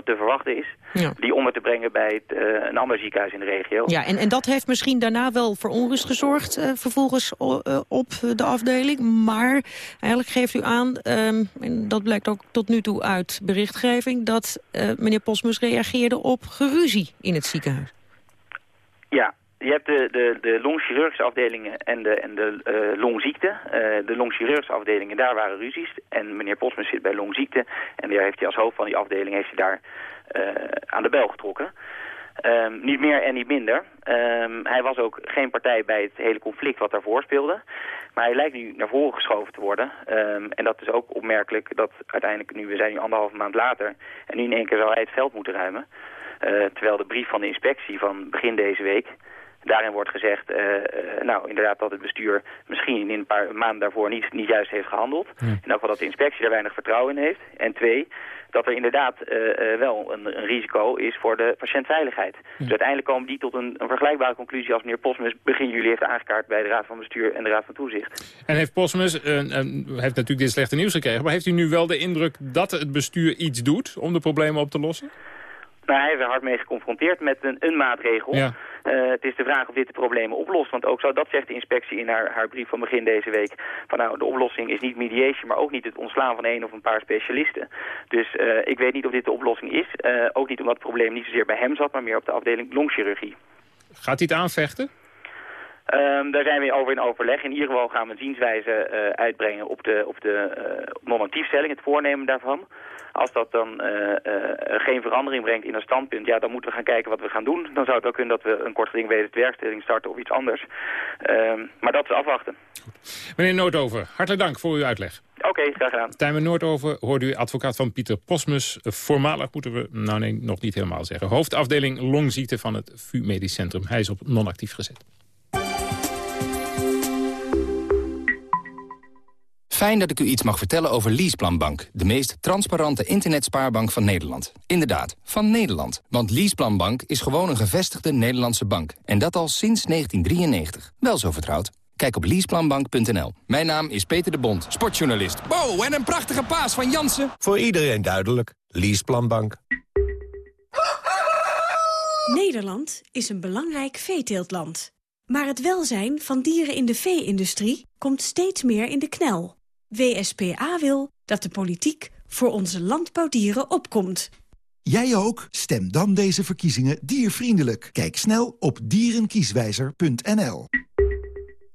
Speaker 27: te verwachten is, ja. die onder te brengen bij het, een ander ziekenhuis in de regio.
Speaker 11: Ja, en, en dat heeft misschien daarna wel voor onrust gezorgd, vervolgens op de afdeling. Maar eigenlijk geeft u aan, um, en dat blijkt ook tot nu toe uit berichtgeving... dat uh, meneer Posmus reageerde op geruzie in het ziekenhuis.
Speaker 27: Ja, je hebt de, de, de longchirurgische afdelingen en de, en de uh, longziekte. De longchirurgische afdelingen, daar waren ruzies. En meneer Posmus zit bij longziekte. En daar heeft hij als hoofd van die afdeling heeft hij daar aan de bel getrokken. Um, niet meer en niet minder. Um, hij was ook geen partij bij het hele conflict wat daarvoor speelde. Maar hij lijkt nu naar voren geschoven te worden. Um, en dat is ook opmerkelijk dat uiteindelijk nu, we zijn nu anderhalve maand later... en nu in één keer zal hij het veld moeten ruimen. Uh, terwijl de brief van de inspectie van begin deze week... Daarin wordt gezegd, uh, uh, nou inderdaad dat het bestuur misschien in een paar maanden daarvoor niet, niet juist heeft gehandeld. Ja. En ook wel dat de inspectie daar weinig vertrouwen in heeft. En twee, dat er inderdaad uh, wel een, een, risico is voor de patiëntveiligheid. Dus uiteindelijk komen die tot een, een, vergelijkbare conclusie als meneer Posmus begin juli heeft aangekaart bij de Raad van Bestuur en de Raad van Toezicht.
Speaker 10: En heeft Posmus, uh, heeft natuurlijk dit slechte nieuws gekregen, maar heeft u nu wel de indruk dat het bestuur iets doet om de problemen op te lossen?
Speaker 27: Nou, hij is er hard mee geconfronteerd met een, een maatregel. Ja. Uh, het is de vraag of dit de problemen oplost. Want ook zo, dat zegt de inspectie in haar, haar brief van begin deze week. Van nou, de oplossing is niet mediation, maar ook niet het ontslaan van één of een paar specialisten. Dus uh, ik weet niet of dit de oplossing is. Uh, ook niet omdat het probleem niet zozeer bij hem zat, maar meer op de afdeling longchirurgie.
Speaker 10: Gaat hij het aanvechten?
Speaker 27: Um, daar zijn we over in overleg. In ieder geval gaan we een zienswijze uh, uitbrengen op de, op de uh, normatiefstelling, het voornemen daarvan. Als dat dan uh, geen verandering brengt in een standpunt, ja, dan moeten we gaan kijken wat we gaan doen. Dan zou het ook kunnen dat we een kort geding het werkstelling starten of iets anders. Ehm, maar dat is afwachten.
Speaker 10: Goed. Meneer Noordover, hartelijk dank voor uw uitleg.
Speaker 27: Oké, okay, graag gedaan.
Speaker 10: Tijmen Noordover hoorde u advocaat van Pieter Posmus. Voormalig moeten we, nou nee, nog niet helemaal zeggen. Hoofdafdeling longziekte van het VU Medisch Centrum. Hij is op non-actief gezet.
Speaker 28: Fijn dat ik u iets mag vertellen over Leaseplanbank... de meest transparante internetspaarbank van Nederland. Inderdaad, van Nederland. Want Leaseplanbank is gewoon een gevestigde Nederlandse bank. En dat al sinds 1993. Wel zo vertrouwd. Kijk op leaseplanbank.nl. Mijn naam is Peter de Bond, sportjournalist. Wow, en een prachtige paas van Jansen.
Speaker 29: Voor iedereen duidelijk. Leaseplanbank.
Speaker 30: Nederland is een belangrijk veeteeltland. Maar het welzijn van dieren in de vee-industrie komt steeds meer in de knel. WSPA wil dat de politiek voor onze landbouwdieren opkomt.
Speaker 31: Jij ook? Stem dan deze verkiezingen diervriendelijk. Kijk snel op dierenkieswijzer.nl.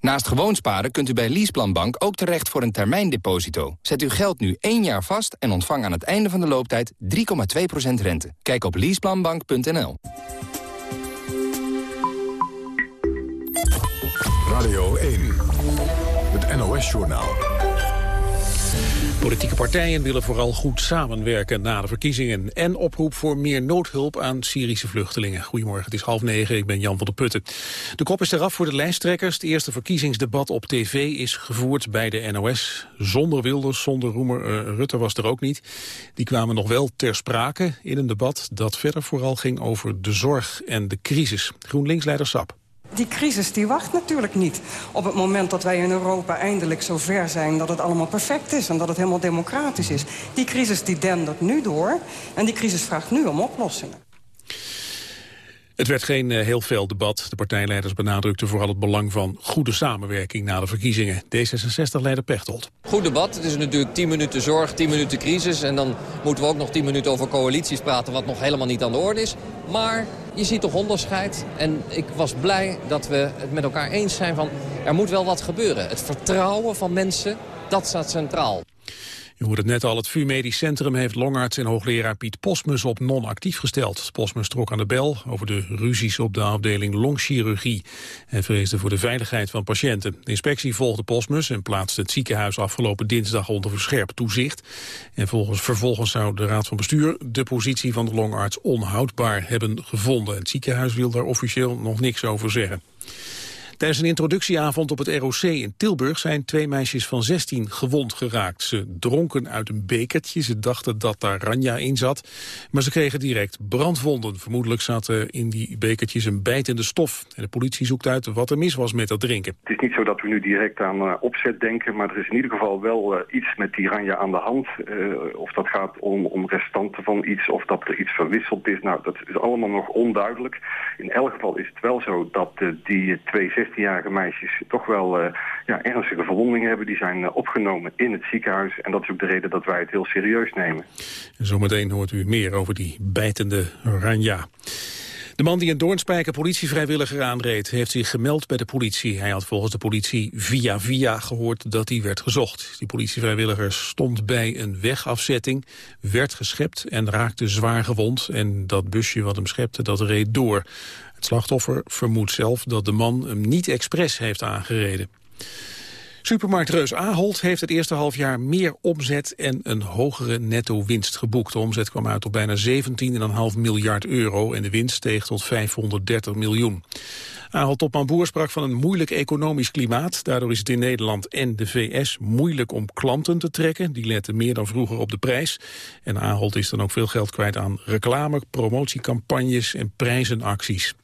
Speaker 28: Naast gewoon sparen kunt u bij Leaseplanbank ook terecht voor een termijndeposito. Zet uw geld nu één jaar vast en ontvang aan het einde van de looptijd 3,2% rente. Kijk op leaseplanbank.nl.
Speaker 1: Radio 1, het NOS-journaal.
Speaker 32: Politieke partijen willen vooral goed samenwerken na de verkiezingen... en oproep voor meer noodhulp aan Syrische vluchtelingen. Goedemorgen, het is half negen, ik ben Jan van der Putten. De kop is eraf voor de lijsttrekkers. Het eerste verkiezingsdebat op tv is gevoerd bij de NOS. Zonder Wilders, zonder Roemer, uh, Rutte was er ook niet. Die kwamen nog wel ter sprake in een debat... dat verder vooral ging over de zorg en de crisis. GroenLinks-leider Sap.
Speaker 17: Die crisis die wacht natuurlijk niet op het moment dat wij in Europa eindelijk zo ver zijn... dat het allemaal perfect is en dat het helemaal democratisch is. Die crisis die dendert nu door en die crisis vraagt nu om oplossingen.
Speaker 2: Het werd geen eh, heel veel debat. De partijleiders benadrukten vooral het belang van goede samenwerking na de verkiezingen. D66-leider Pechtold.
Speaker 14: Goed debat. Het is natuurlijk 10 minuten zorg, 10 minuten crisis. En dan moeten we ook nog 10 minuten over coalities praten... wat nog helemaal niet aan de orde is. Maar je ziet toch onderscheid. En ik was blij dat we het met elkaar eens zijn van... er moet wel wat gebeuren. Het vertrouwen van mensen, dat staat centraal.
Speaker 2: Je hoort het net al, het VU Medisch Centrum heeft longarts en hoogleraar Piet Posmus op non-actief gesteld. Posmus trok aan de bel over de ruzies op de afdeling longchirurgie en vreesde voor de veiligheid van patiënten. De inspectie volgde Posmus en plaatste het ziekenhuis afgelopen dinsdag onder verscherpt toezicht. En volgens, vervolgens zou de Raad van Bestuur de positie van de longarts onhoudbaar hebben gevonden. Het ziekenhuis wil daar officieel nog niks over zeggen. Tijdens een introductieavond op het ROC in Tilburg zijn twee meisjes van 16 gewond geraakt. Ze dronken uit een bekertje, ze dachten dat daar ranja in zat, maar ze kregen direct brandwonden. Vermoedelijk zat er in die bekertjes een bijtende stof. En de politie zoekt uit wat er mis was met dat drinken.
Speaker 33: Het is niet zo dat we nu direct aan uh, opzet denken, maar er is in ieder geval wel uh, iets met die ranja aan de hand. Uh, of dat gaat om, om restanten van iets, of dat er iets verwisseld is. Nou, dat is allemaal nog onduidelijk. In elk geval is het wel zo dat die twee 16 16-jarige meisjes toch wel uh, ja, ernstige verwondingen hebben. Die zijn uh, opgenomen in het ziekenhuis. En dat is ook de reden dat wij het heel serieus nemen.
Speaker 2: En zometeen hoort u meer over die bijtende ranja. De man die een Doornspijker politievrijwilliger aanreed... heeft zich gemeld bij de politie. Hij had volgens de politie via via gehoord dat hij werd gezocht. Die politievrijwilliger stond bij een wegafzetting, werd geschept en raakte zwaar gewond. En dat busje wat hem schepte, dat reed door. Het slachtoffer vermoedt zelf dat de man hem niet expres heeft aangereden. Supermarktreus Ahold heeft het eerste halfjaar meer omzet en een hogere netto-winst geboekt. De omzet kwam uit op bijna 17,5 miljard euro en de winst steeg tot 530 miljoen. Ahold-topman Boer sprak van een moeilijk economisch klimaat. Daardoor is het in Nederland en de VS moeilijk om klanten te trekken. Die letten meer dan vroeger op de prijs. En Ahold is dan ook veel geld kwijt aan reclame, promotiecampagnes en prijzenacties.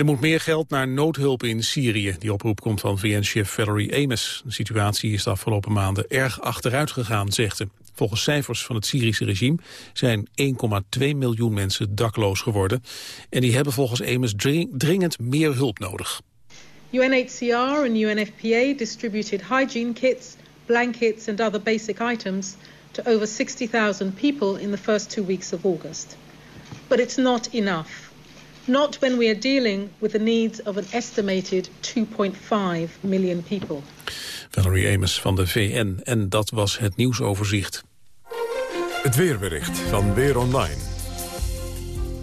Speaker 2: Er moet meer geld naar noodhulp in Syrië. Die oproep komt van VN-chef Valerie Amos. De situatie is de afgelopen maanden erg achteruit gegaan, zegt ze. Volgens cijfers van het Syrische regime zijn 1,2 miljoen mensen dakloos geworden. En die hebben volgens Amos dringend meer hulp nodig.
Speaker 34: UNHCR and UNFPA distributed hygiene kits, blankets and other basic items to over 60,000 people in the first two weeks of August. But it's not enough. Not when we are dealing with the needs of an estimated 2.5 million people.
Speaker 2: Valerie Amos van de VN. En dat was het nieuwsoverzicht.
Speaker 1: Het weerbericht van Weer Online.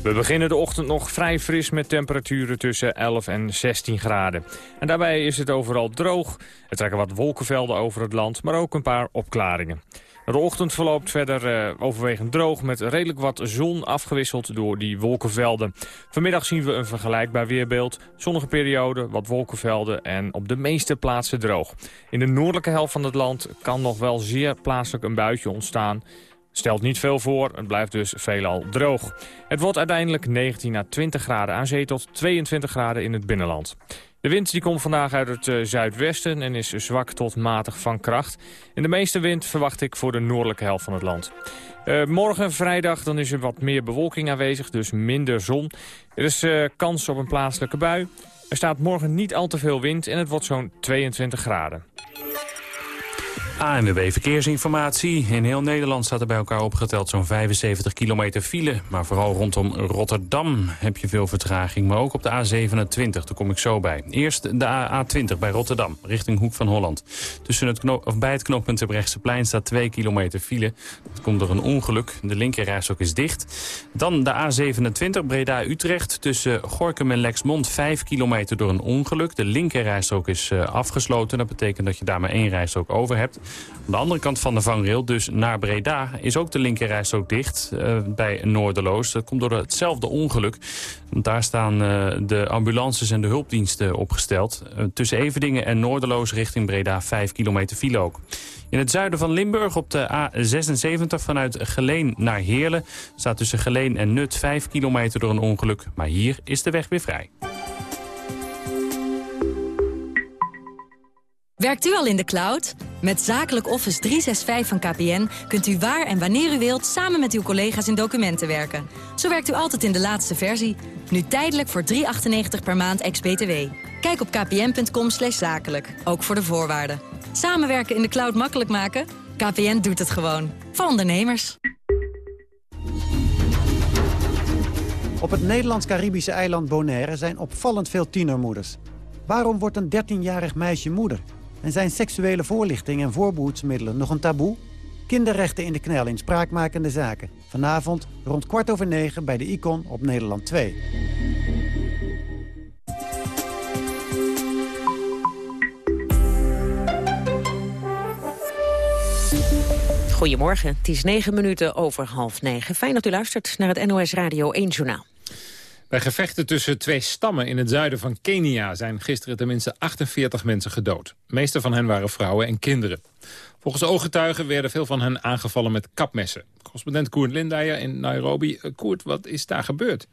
Speaker 35: We beginnen de ochtend nog vrij fris met temperaturen tussen 11 en 16 graden. En daarbij is het overal droog. Er trekken wat wolkenvelden over het land, maar ook een paar opklaringen. De ochtend verloopt verder uh, overwegend droog met redelijk wat zon afgewisseld door die wolkenvelden. Vanmiddag zien we een vergelijkbaar weerbeeld. Zonnige periode, wat wolkenvelden en op de meeste plaatsen droog. In de noordelijke helft van het land kan nog wel zeer plaatselijk een buitje ontstaan. Stelt niet veel voor, het blijft dus veelal droog. Het wordt uiteindelijk 19 à 20 graden aan zee tot 22 graden in het binnenland. De wind die komt vandaag uit het uh, zuidwesten en is zwak tot matig van kracht. En de meeste wind verwacht ik voor de noordelijke helft van het land. Uh, morgen, vrijdag, dan is er wat meer bewolking aanwezig, dus minder zon. Er is uh, kans op een plaatselijke bui. Er staat morgen niet al te veel wind en het wordt zo'n 22 graden.
Speaker 3: ANWB Verkeersinformatie. In heel Nederland staat er bij elkaar opgeteld zo'n 75 kilometer file. Maar vooral rondom Rotterdam heb je veel vertraging. Maar ook op de A27, daar kom ik zo bij. Eerst de A20 bij Rotterdam, richting Hoek van Holland. Tussen het of bij het knooppunt plein staat 2 kilometer file. Dat komt door een ongeluk. De linkerrijstok is dicht. Dan de A27 Breda-Utrecht. Tussen Gorkum en Lexmond 5 kilometer door een ongeluk. De linkerrijstok is uh, afgesloten. Dat betekent dat je daar maar één rijstrook over hebt. Aan de andere kant van de vangrail, dus naar Breda, is ook de linkerrijstrook dicht uh, bij Noorderloos. Dat komt door hetzelfde ongeluk. Daar staan uh, de ambulances en de hulpdiensten opgesteld. Uh, tussen Everdingen en Noorderloos richting Breda 5 kilometer file ook. In het zuiden van Limburg op de A76 vanuit Geleen naar Heerlen... staat tussen Geleen en Nut 5 kilometer door een ongeluk. Maar hier is de weg weer vrij.
Speaker 9: Werkt u al in de cloud?
Speaker 36: Met Zakelijk Office 365 van KPN kunt u waar en wanneer u wilt... samen met uw collega's in documenten werken. Zo werkt u altijd in de laatste versie. Nu tijdelijk voor 3,98 per maand ex-BTW. Kijk op kpn.com zakelijk, ook voor de voorwaarden. Samenwerken in de cloud makkelijk maken? KPN doet het gewoon. Voor ondernemers.
Speaker 37: Op het Nederlands-Caribische eiland Bonaire zijn opvallend veel tienermoeders. Waarom wordt een 13-jarig meisje moeder? En zijn seksuele voorlichting en voorbehoedsmiddelen nog een taboe? Kinderrechten in de knel in spraakmakende zaken. Vanavond rond kwart over negen bij de Icon op Nederland 2.
Speaker 11: Goedemorgen, het is negen minuten over half negen. Fijn dat u luistert naar het NOS Radio 1 Journaal.
Speaker 10: Bij gevechten tussen twee stammen in het zuiden van Kenia... zijn gisteren tenminste 48 mensen gedood. De meeste van hen waren vrouwen en kinderen. Volgens ooggetuigen werden veel van hen aangevallen met kapmessen. Correspondent Koert Lindijer in Nairobi. Eh, Koert, wat is daar gebeurd?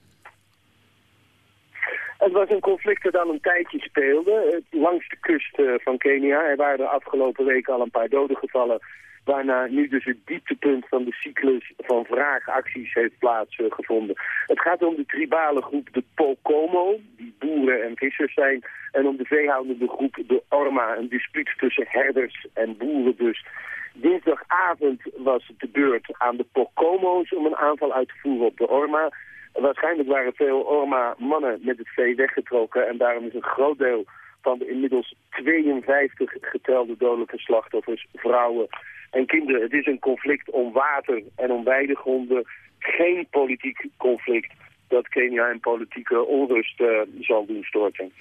Speaker 38: Het was een conflict dat al een tijdje speelde, langs de kust eh, van Kenia. Er waren de afgelopen weken al een paar doden gevallen waarna nu dus het dieptepunt van de cyclus van vraagacties heeft plaatsgevonden. Het gaat om de tribale groep de Pokomo, die boeren en vissers zijn, en om de veehoudende groep de Orma, een dispuut tussen herders en boeren dus. Dinsdagavond was het de beurt aan de Pokomo's om een aanval uit te voeren op de Orma. Waarschijnlijk waren veel Orma-mannen met het vee weggetrokken en daarom is een groot deel van de inmiddels 52 getelde dodelijke slachtoffers vrouwen en kinderen. Het is een conflict om water en om weidegronden. Geen politiek conflict dat Kenia in politieke onrust uh, zal doen storten.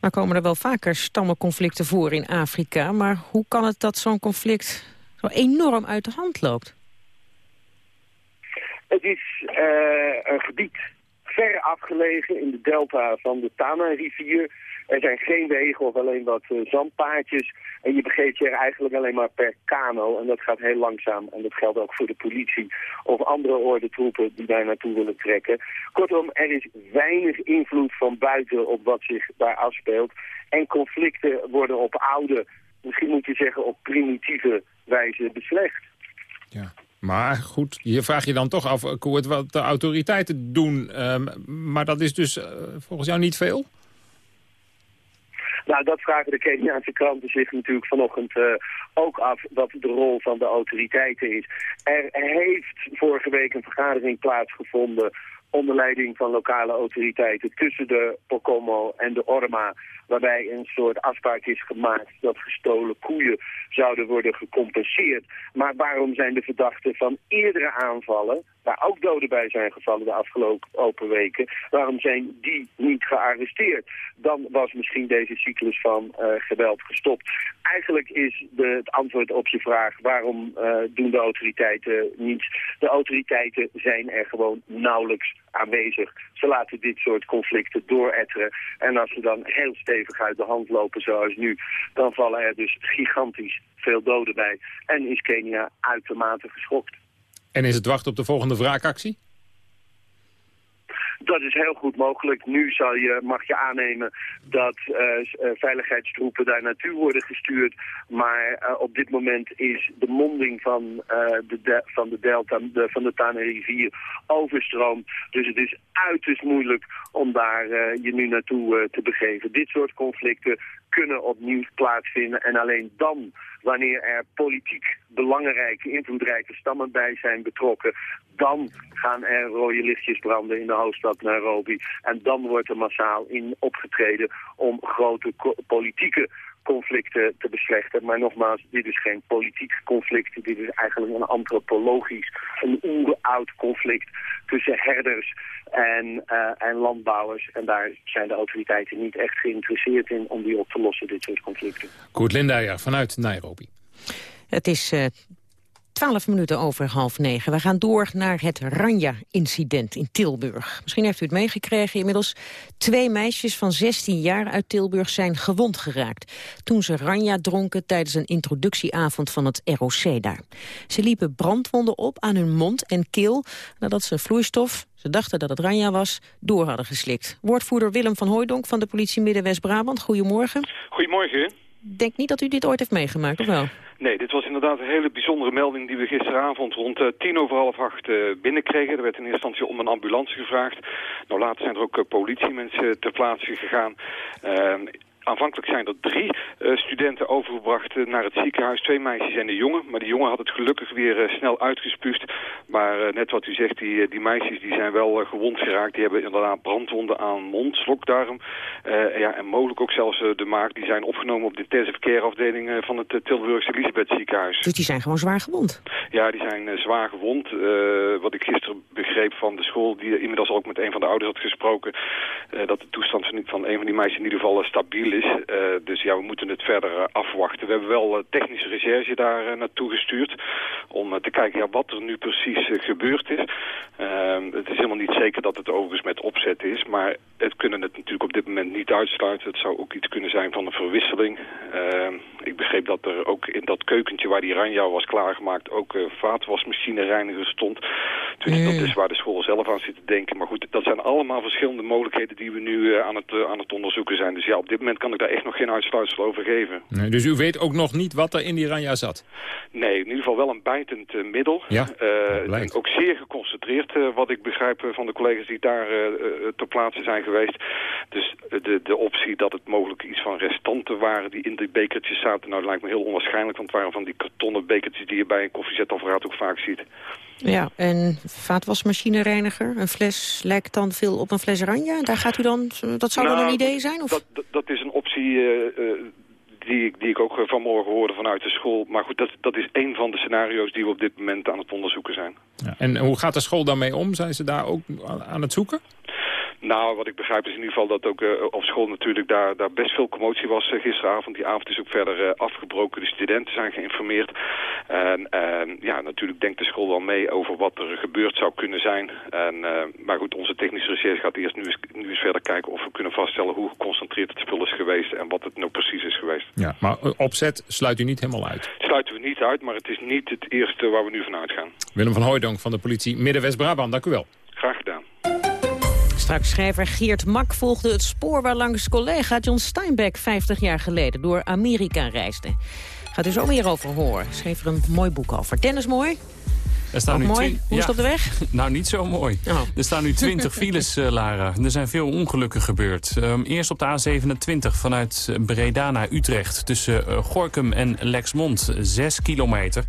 Speaker 11: Nou komen er wel vaker stammenconflicten voor in Afrika. Maar hoe kan het dat zo'n conflict zo enorm uit de hand loopt?
Speaker 38: Het is uh, een gebied ver afgelegen in de delta van de Tana-rivier. Er zijn geen wegen of alleen wat uh, zandpaadjes. En je begeeft je eigenlijk alleen maar per kano. En dat gaat heel langzaam. En dat geldt ook voor de politie of andere ordentroepen die daar naartoe willen trekken. Kortom, er is weinig invloed van buiten op wat zich daar afspeelt. En conflicten worden op oude, misschien moet je zeggen op primitieve wijze beslecht.
Speaker 10: Ja. Maar goed, je vraagt je dan toch af, Koert, wat de autoriteiten doen. Um, maar dat is dus uh, volgens jou niet veel?
Speaker 38: Nou, dat vragen de Keniaanse kranten zich natuurlijk vanochtend uh, ook af wat de rol van de autoriteiten is. Er heeft vorige week een vergadering plaatsgevonden onder leiding van lokale autoriteiten tussen de Pocomo en de Orma, waarbij een soort afspraak is gemaakt dat gestolen koeien zouden worden gecompenseerd. Maar waarom zijn de verdachten van eerdere aanvallen, waar ook doden bij zijn gevallen de afgelopen weken, waarom zijn die niet gearresteerd? Dan was misschien deze cyclus van uh, geweld gestopt. Eigenlijk is de, het antwoord op je vraag waarom uh, doen de autoriteiten niets. De autoriteiten zijn er gewoon nauwelijks aanwezig. Ze laten dit soort conflicten dooretteren. En als ze dan heel stevig uit de hand lopen zoals nu, dan vallen er dus gigantisch veel doden bij. En is Kenia uitermate geschokt.
Speaker 10: En is het wachten op de volgende wraakactie?
Speaker 38: Dat is heel goed mogelijk. Nu zal je, mag je aannemen dat uh, veiligheidstroepen daar naartoe worden gestuurd. Maar uh, op dit moment is de monding van, de, van de delta, de, van de Tana-rivier overstroomd. Dus het is uiterst moeilijk om daar je nu naartoe te begeven. Dit soort conflicten kunnen opnieuw plaatsvinden. En alleen dan, wanneer er politiek belangrijke, invloedrijke stammen bij zijn betrokken, dan gaan er rode lichtjes branden in de hoofdstad Nairobi. En dan wordt er massaal in opgetreden om grote politieke conflicten te beslechten. Maar nogmaals, dit is geen politiek conflict. Dit is eigenlijk een antropologisch, een oeroud conflict tussen herders en, uh, en landbouwers. En daar zijn de autoriteiten niet echt geïnteresseerd in om die op te lossen, dit soort conflicten.
Speaker 10: Koert Lindeyer vanuit Nairobi.
Speaker 11: Het is uh, 12 minuten over half negen. We gaan door naar het Ranja-incident in Tilburg. Misschien heeft u het meegekregen. Inmiddels twee meisjes van 16 jaar uit Tilburg zijn gewond geraakt... toen ze Ranja dronken tijdens een introductieavond van het ROC daar. Ze liepen brandwonden op aan hun mond en keel... nadat ze vloeistof, ze dachten dat het Ranja was, door hadden geslikt. Woordvoerder Willem van Hooydonk van de politie Midden-West-Brabant. Goedemorgen.
Speaker 39: Goedemorgen.
Speaker 11: Denk niet dat u dit ooit heeft meegemaakt, of wel?
Speaker 40: Nee, dit was inderdaad een hele bijzondere melding die we gisteravond rond uh, tien over half acht uh, binnenkregen. Er werd in eerste instantie om een ambulance gevraagd. Nou, later zijn er ook uh, politiemensen ter plaatse gegaan. Aanvankelijk zijn er drie uh, studenten overgebracht uh, naar het ziekenhuis. Twee meisjes en een jongen. Maar die jongen had het gelukkig weer uh, snel uitgespuust. Maar net wat u zegt, die, die meisjes die zijn wel gewond geraakt. Die hebben inderdaad brandwonden aan mond, slokdarm. ja, en mogelijk ook zelfs de maag. Die zijn opgenomen op de intensive care afdeling van het Tilburgse Elisabeth ziekenhuis.
Speaker 11: Dus die zijn gewoon zwaar gewond?
Speaker 40: Ja, die zijn zwaar gewond. wat ik gisteren begreep van de school, die inmiddels ook met een van de ouders had gesproken. dat de toestand van, van een van die meisjes in ieder geval stabiel Uh, dus ja, we moeten het verder uh, afwachten. We hebben wel uh, technische recherche daar naartoe gestuurd. Om te kijken wat er nu precies gebeurd is. Ehm, het is helemaal niet zeker dat het overigens met opzet is. Maar het kunnen het natuurlijk op dit moment niet uitsluiten. Het zou ook iets kunnen zijn van een verwisseling. Ik begreep dat er ook in dat keukentje waar die ranjouw was klaargemaakt... ook vaatwasmachine reiniger stond. Dus dat is waar de school zelf aan zit te denken. Maar goed, dat zijn allemaal verschillende mogelijkheden die we nu aan, het, aan het onderzoeken zijn. Dus ja, op dit moment kan ik daar echt nog geen uitsluitsel over geven.
Speaker 10: Nee, dus u weet ook nog niet wat er in die ranja zat?
Speaker 40: Nee, in ieder geval wel een bijtend uh, middel.
Speaker 10: Ja,
Speaker 40: uh, en ook zeer geconcentreerd, uh, wat ik begrijp van de collega's die daar ter plaatse zijn geweest. Dus de, de optie dat het mogelijk iets van restanten waren die in die bekertjes zaten, nou lijkt me heel onwaarschijnlijk, want het waren van die kartonnen bekertjes die je bij een koffiezetapparaat ook vaak ziet.
Speaker 11: Ja, en vaatwasmachinereiniger, een fles lijkt dan veel op een fles ranja. Daar gaat u dan, dat zou
Speaker 40: nou,
Speaker 11: dan een idee zijn? Of?
Speaker 40: Dat, dat, dat is een optie uh, uh, die, die ik ook vanmorgen hoorde vanuit de school. Maar goed, dat, dat is één van de scenario's die we op dit moment aan het onderzoeken zijn.
Speaker 10: Ja, en hoe gaat de school daarmee om? Zijn ze daar ook aan het zoeken?
Speaker 40: Nou, wat ik begrijp is in ieder geval dat ook uh, op school natuurlijk daar, daar best veel commotie was uh, gisteravond. Die avond is ook verder uh, afgebroken. De studenten zijn geïnformeerd. En, en ja, natuurlijk denkt de school wel mee over wat er gebeurd zou kunnen zijn. En, maar goed, onze technische recherche gaat eerst nu eens, nu eens verder kijken of we kunnen vaststellen hoe geconcentreerd het spul is geweest en wat het nou precies is geweest.
Speaker 10: Ja, maar opzet sluit u niet helemaal uit?
Speaker 40: Sluiten we niet uit, maar het is niet het eerste waar we nu van uitgaan.
Speaker 10: Willem van Hooijdonk van de politie Midden-West-Brabant, dank u wel.
Speaker 11: Schrijver Geert Mak volgde het spoor waarlangs collega John Steinbeck 50 jaar geleden door Amerika reisde. Gaat u zo meer over horen. Schreef er een mooi boek over. Dennis, mooi?
Speaker 3: Er staan nu
Speaker 11: mooi? Hoe is het op de weg?
Speaker 3: Nou, niet zo mooi.
Speaker 11: Oh.
Speaker 3: Er staan nu 20 files, uh, Lara. Er zijn veel ongelukken gebeurd. Um, eerst op de A27 vanuit Breda naar Utrecht. Tussen uh, Gorkum en Lexmond. 6 kilometer.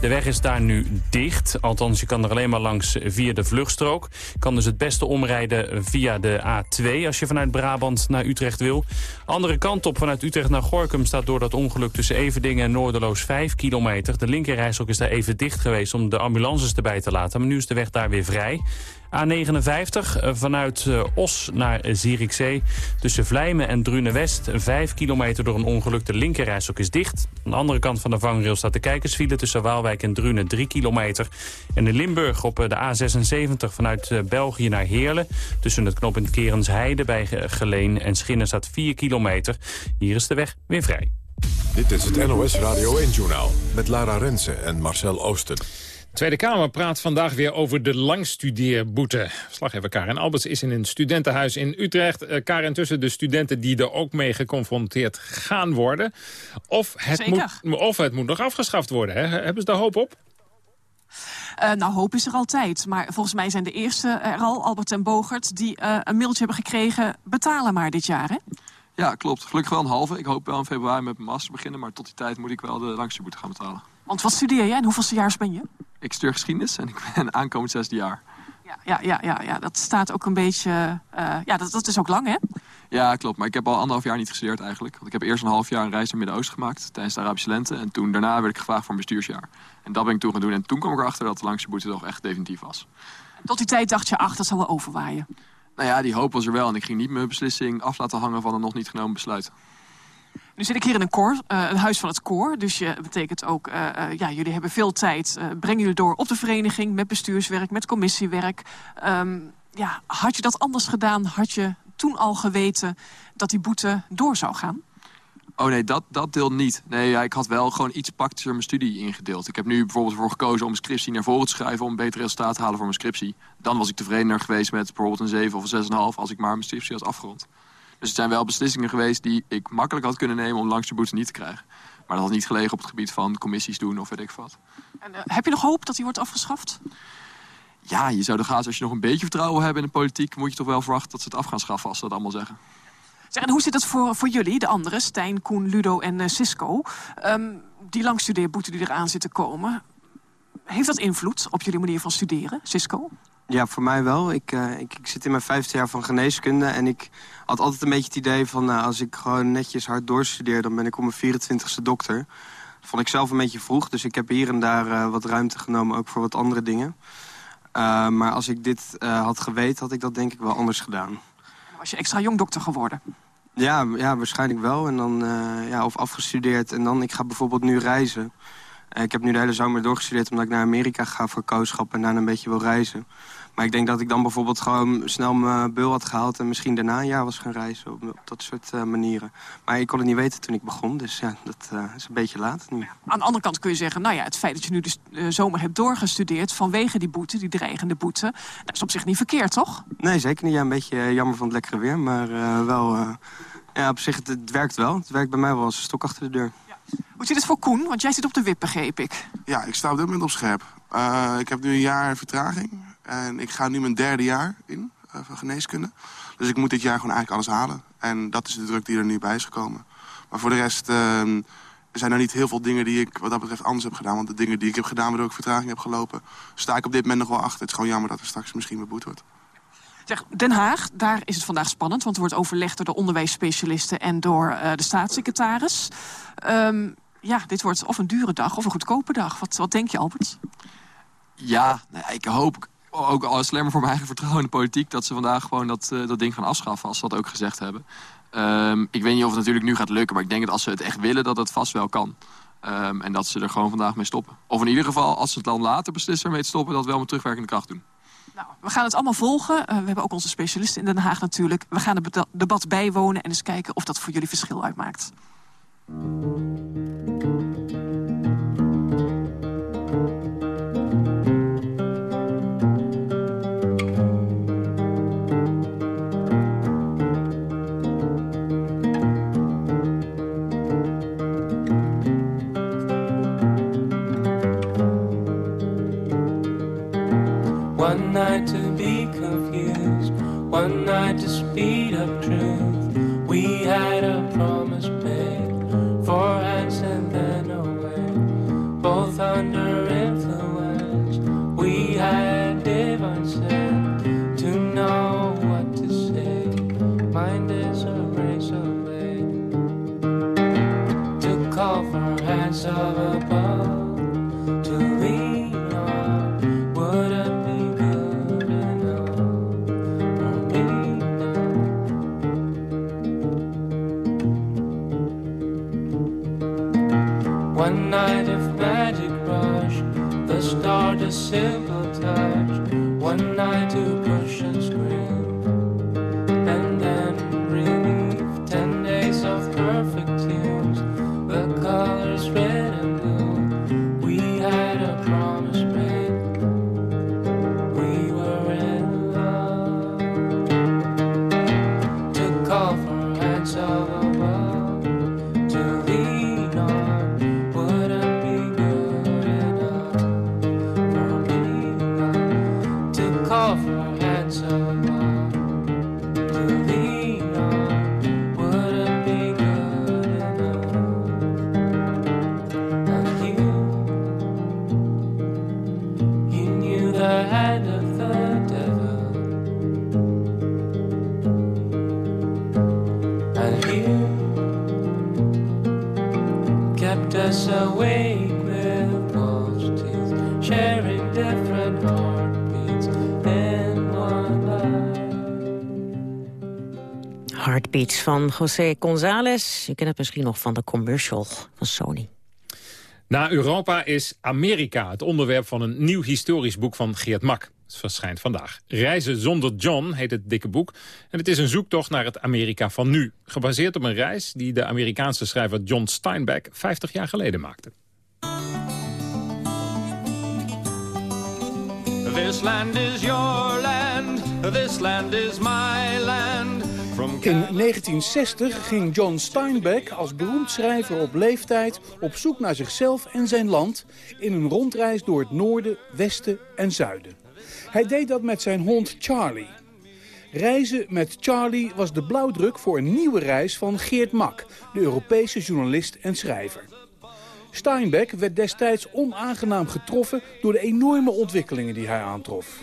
Speaker 3: De weg is daar nu dicht. Althans, je kan er alleen maar langs via de vluchtstrook. Je kan dus het beste omrijden via de A2 als je vanuit Brabant naar Utrecht wil. Andere kant op vanuit Utrecht naar Gorkum staat door dat ongeluk tussen Everdingen en Noorderloos 5 kilometer. De linkerrijstrook is daar even dicht geweest om de ambulance ambulances erbij te laten. Maar nu is de weg daar weer vrij. A59 vanuit Os naar Zierikzee. Tussen Vlijmen en Drunen-West. 5 kilometer door een ongeluk. De linkerrijstok is dicht. Aan de andere kant van de vangrail staat de kijkersfile... tussen Waalwijk en Drunen 3 kilometer. En in Limburg op de A76 vanuit België naar Heerlen. Tussen het knooppunt Kerensheide bij Geleen en Schinnen staat 4 kilometer. Hier is de weg weer vrij.
Speaker 1: Dit is het NOS Radio 1-journaal met Lara Rensen en Marcel Oosten.
Speaker 10: De Tweede Kamer praat vandaag weer over de langstudeerboete. Slaggever Karen Alberts is in een studentenhuis in Utrecht. Uh, Karen, tussen de studenten die er ook mee geconfronteerd gaan worden. Of het, moet, of het moet nog afgeschaft worden. Hè? Hebben ze daar hoop op?
Speaker 41: Uh, nou, hoop is er altijd. Maar volgens mij zijn de eerste er al, Albert en Bogert... die uh, een mailtje hebben gekregen, betalen maar dit jaar, hè?
Speaker 42: Ja, klopt. Gelukkig wel een halve. Ik hoop wel in februari met mijn master beginnen... maar tot die tijd moet ik wel de langste boete gaan betalen.
Speaker 41: Want wat studeer jij en hoeveelste jaars ben je?
Speaker 42: Ik studeer geschiedenis en ik ben aankomend zesde jaar.
Speaker 41: Ja, ja, ja, ja, ja. dat staat ook een beetje... Uh, ja, dat, dat is ook lang, hè?
Speaker 42: Ja, klopt. Maar ik heb al anderhalf jaar niet gestudeerd eigenlijk. Want ik heb eerst een half jaar een reis naar Midden-Oosten gemaakt... tijdens de Arabische lente. En toen daarna werd ik gevraagd voor een bestuursjaar. En dat ben ik toen gaan doen. En toen kwam ik erachter dat de langste boete toch echt definitief was.
Speaker 41: Tot die tijd dacht je, ach, dat zal wel overwaaien.
Speaker 42: Nou ja, die hoop was er wel. En ik ging niet mijn beslissing af laten hangen van een nog niet genomen besluit.
Speaker 41: Nu zit ik hier in een koor, uh, een huis van het koor. Dus je betekent ook, uh, uh, ja, jullie hebben veel tijd. brengen jullie door op de vereniging met bestuurswerk, met commissiewerk. Um, ja, had je dat anders gedaan? Had je toen al geweten dat die boete door zou gaan?
Speaker 42: Oh nee, dat, dat deel niet. Nee, ja, ik had wel gewoon iets praktischer mijn studie ingedeeld. Ik heb nu bijvoorbeeld voor gekozen om een scriptie naar voren te schrijven... om een beter resultaat te halen voor mijn scriptie. Dan was ik tevredener geweest met bijvoorbeeld een 7 of een 6,5... als ik maar mijn scriptie had afgerond.
Speaker 43: Dus het zijn wel beslissingen geweest die ik makkelijk had kunnen nemen... om langs de boete niet te krijgen. Maar dat had niet gelegen op het gebied van commissies doen of weet ik wat.
Speaker 44: En, uh, heb je nog hoop dat die wordt afgeschaft?
Speaker 43: Ja, je zou er gaan, als je nog een beetje vertrouwen hebt in de politiek... moet je toch wel verwachten dat ze het af gaan schaffen als ze dat allemaal zeggen.
Speaker 44: Zeg, en hoe zit het voor, voor jullie, de anderen, Stijn, Koen, Ludo en uh, Cisco? Um, die langstudeerboete die eraan zit te komen... heeft dat invloed op jullie manier van studeren, Cisco?
Speaker 45: Ja, voor mij wel. Ik, uh, ik, ik, zit in mijn vijfde jaar van geneeskunde... en ik had altijd een beetje het idee van... Nou, als ik gewoon netjes hard doorstudeer... dan ben ik om mijn 24ste dokter. Dat vond ik zelf een beetje vroeg, dus ik heb hier en daar uh, wat ruimte genomen... ook voor wat andere dingen. Uh, maar als ik dit had geweten, had ik dat denk ik wel anders gedaan.
Speaker 44: Was je extra jong dokter geworden?
Speaker 45: Ja, ja waarschijnlijk wel. En dan, ja, of afgestudeerd. En dan, ik ga bijvoorbeeld nu reizen. ik heb nu de hele zomer doorgestudeerd omdat ik naar Amerika ga voor kooschap... en daarna een beetje wil reizen. Maar ik denk dat ik dan bijvoorbeeld gewoon snel mijn beul had gehaald... en misschien daarna een jaar was gaan reizen op, op dat soort uh, manieren. Maar ik kon het niet weten toen ik begon, dus ja, dat uh, is een beetje laat nu.
Speaker 44: Aan de andere kant kun je zeggen, nou ja, het feit dat je nu de uh, zomer hebt doorgestudeerd... vanwege die boete, die dreigende boete, dat is op zich niet verkeerd, toch?
Speaker 45: Nee, zeker niet. Ja, een beetje jammer van het lekkere weer, maar wel... ja, op zich, het, het, werkt wel. Het werkt bij mij wel als een stok achter de deur.
Speaker 44: Ja. Hoe zit het voor Koen? Want jij zit op de wip, begreep ik.
Speaker 46: Ja, ik sta op dit moment op scherp. ik heb nu een jaar vertraging. En ik ga nu mijn derde jaar in uh, van geneeskunde. Dus ik moet dit jaar gewoon eigenlijk alles halen. En dat is de druk die er nu bij is gekomen. Maar voor de rest uh, zijn er niet heel veel dingen die ik wat dat betreft anders heb gedaan. Want de dingen die ik heb gedaan waardoor ik vertraging heb gelopen... sta ik op dit moment nog wel achter. Het is gewoon jammer dat er straks misschien beboet wordt.
Speaker 44: Zeg, Den Haag, daar is het vandaag spannend. Want er wordt overlegd door de onderwijsspecialisten en door uh, de staatssecretaris. Um, ja, dit wordt of een dure dag of een goedkope dag. Wat, wat denk je, Albert?
Speaker 43: Ja, nou, ik hoop ook al maar voor mijn eigen vertrouwen in de politiek... dat ze vandaag gewoon dat, uh, dat ding gaan afschaffen, als ze dat ook gezegd hebben. Um, ik weet niet of het natuurlijk nu gaat lukken... maar ik denk dat als ze het echt willen, dat het vast wel kan. Um, en dat ze er gewoon vandaag mee stoppen. Of in ieder geval, als ze het dan later beslissen ermee te stoppen... dat wel met terugwerkende kracht doen.
Speaker 44: Nou, we gaan het allemaal volgen. Uh, we hebben ook onze specialisten in Den Haag natuurlijk. We gaan het debat bijwonen en eens kijken of dat voor jullie verschil uitmaakt.
Speaker 47: Kept us awake with false teeth, sharing different heartbeats in one life.
Speaker 11: Heartbeats van José González. Je kent het misschien nog van de commercial van Sony.
Speaker 10: Na Europa is Amerika het onderwerp van een nieuw historisch boek van Geert Mak. Het verschijnt vandaag. Reizen zonder John heet het dikke boek. En het is een zoektocht naar het Amerika van nu. Gebaseerd op een reis die de Amerikaanse schrijver John Steinbeck 50 jaar geleden maakte.
Speaker 2: This land is your land, this land is my land. From In 1960 ging John Steinbeck als beroemd schrijver op leeftijd op zoek naar zichzelf en zijn land in een rondreis door het noorden, westen en zuiden. Hij deed dat met zijn hond Charlie. Reizen met Charlie was de blauwdruk voor een nieuwe reis van Geert Mak, de Europese journalist en schrijver. Steinbeck werd destijds onaangenaam getroffen door de enorme ontwikkelingen die hij aantrof.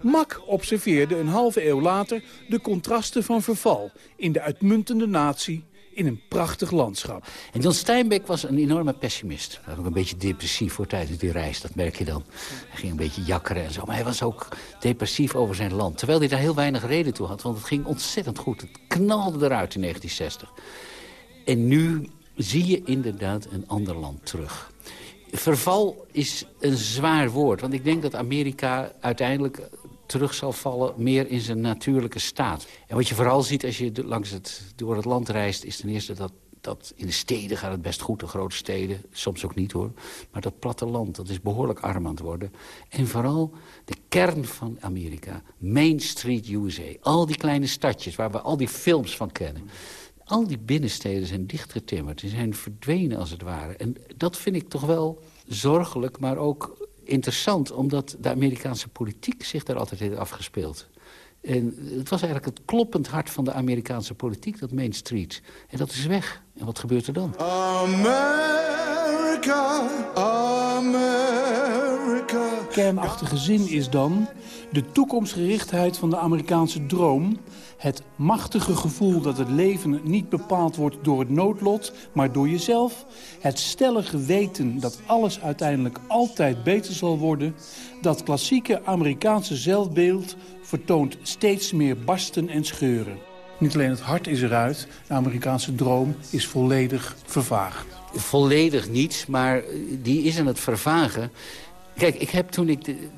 Speaker 2: Mak observeerde een halve eeuw later de contrasten van verval in de uitmuntende natie in een prachtig landschap.
Speaker 46: En John Steinbeck was een enorme pessimist. Hij was ook een beetje depressief voor tijdens die reis, dat merk je dan. Hij ging een beetje jakkeren en zo, maar hij was ook depressief over zijn land. Terwijl hij daar heel weinig reden toe had, want het ging ontzettend goed. Het knalde eruit in 1960. En nu zie je inderdaad een ander land terug. Verval is een zwaar woord, want ik denk dat Amerika uiteindelijk terug zal vallen meer in zijn natuurlijke staat. En wat je vooral ziet als je langs het, door het land reist... is ten eerste dat, dat in de steden gaat het best goed, de grote steden. Soms ook niet hoor. Maar dat platteland, dat is behoorlijk arm aan het worden. En vooral de kern van Amerika, Main Street USA. Al die kleine stadjes waar we al die films van kennen. Al die binnensteden zijn dichtgetimmerd. Die zijn verdwenen als het ware. En dat vind ik toch wel zorgelijk, maar ook interessant, omdat de Amerikaanse politiek zich daar altijd heeft afgespeeld. En het was eigenlijk het kloppend hart van de Amerikaanse politiek, dat Main Street. En dat is weg. En wat gebeurt er dan?
Speaker 2: America, America. Kernachtige zin is dan de toekomstgerichtheid van de Amerikaanse droom... het machtige gevoel dat het leven niet bepaald wordt door het noodlot... maar door jezelf, het stellige weten dat alles uiteindelijk altijd beter zal worden... dat klassieke Amerikaanse zelfbeeld vertoont steeds meer barsten en scheuren. Niet alleen het hart is eruit, de Amerikaanse droom is volledig vervaagd.
Speaker 46: Volledig niet, maar die is aan het vervagen. Kijk, ik heb toen ik de,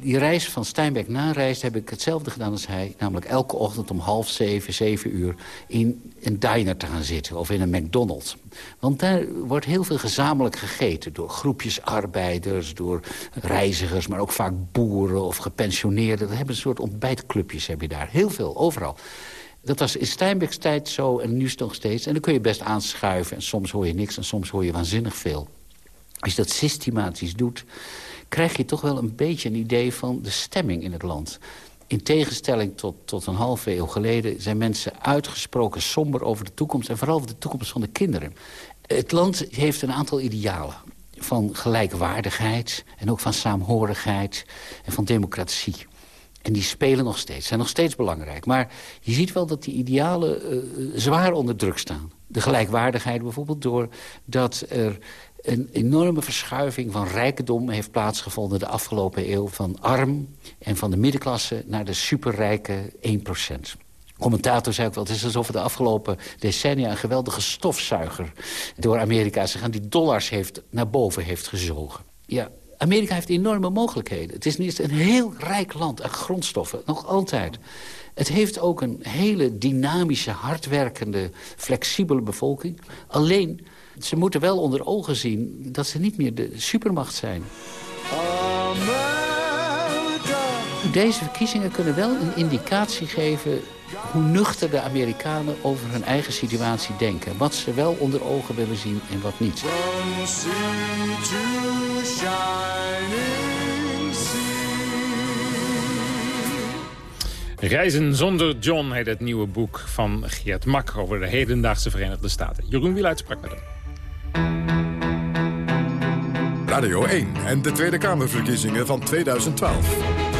Speaker 46: die reis van Steinbeck nareisde... heb ik hetzelfde gedaan als hij. Namelijk elke ochtend om half zeven, zeven uur... in een diner te gaan zitten of in een McDonald's. Want daar wordt heel veel gezamenlijk gegeten... door groepjes arbeiders, door reizigers... maar ook vaak boeren of gepensioneerden. Dat hebben een soort ontbijtclubjes heb je daar. Heel veel, overal. Dat was in Steinbecks tijd zo en nu is het nog steeds. En dan kun je best aanschuiven en soms hoor je niks... en soms hoor je waanzinnig veel. Als je dat systematisch doet krijg je toch wel een beetje een idee van de stemming in het land. In tegenstelling tot, tot een halve eeuw geleden... zijn mensen uitgesproken somber over de toekomst... en vooral over de toekomst van de kinderen. Het land heeft een aantal idealen van gelijkwaardigheid... en ook van saamhorigheid en van democratie. En die spelen nog steeds, zijn nog steeds belangrijk. Maar je ziet wel dat die idealen uh, zwaar onder druk staan. De gelijkwaardigheid bijvoorbeeld, doordat er een enorme verschuiving van rijkdom heeft plaatsgevonden de afgelopen eeuw. Van arm en van de middenklasse naar de superrijke 1%. Commentator zei ook wel, het is alsof de afgelopen decennia... een geweldige stofzuiger door Amerika zich aan die dollars heeft, naar boven heeft gezogen. Ja, Amerika heeft enorme mogelijkheden. Het is niet een heel rijk land aan grondstoffen, nog altijd. Het heeft ook een hele dynamische, hardwerkende, flexibele bevolking. Alleen ze moeten wel onder ogen zien dat ze niet meer de supermacht zijn. Deze verkiezingen kunnen wel een indicatie geven hoe nuchter de Amerikanen over hun eigen situatie denken. Wat ze wel onder ogen willen zien en wat niet.
Speaker 10: Reizen zonder John heet het nieuwe boek van Geert Mak... over de hedendaagse Verenigde Staten. Jeroen Wieluid sprak met hem.
Speaker 1: Radio 1 en de Tweede Kamerverkiezingen van 2012.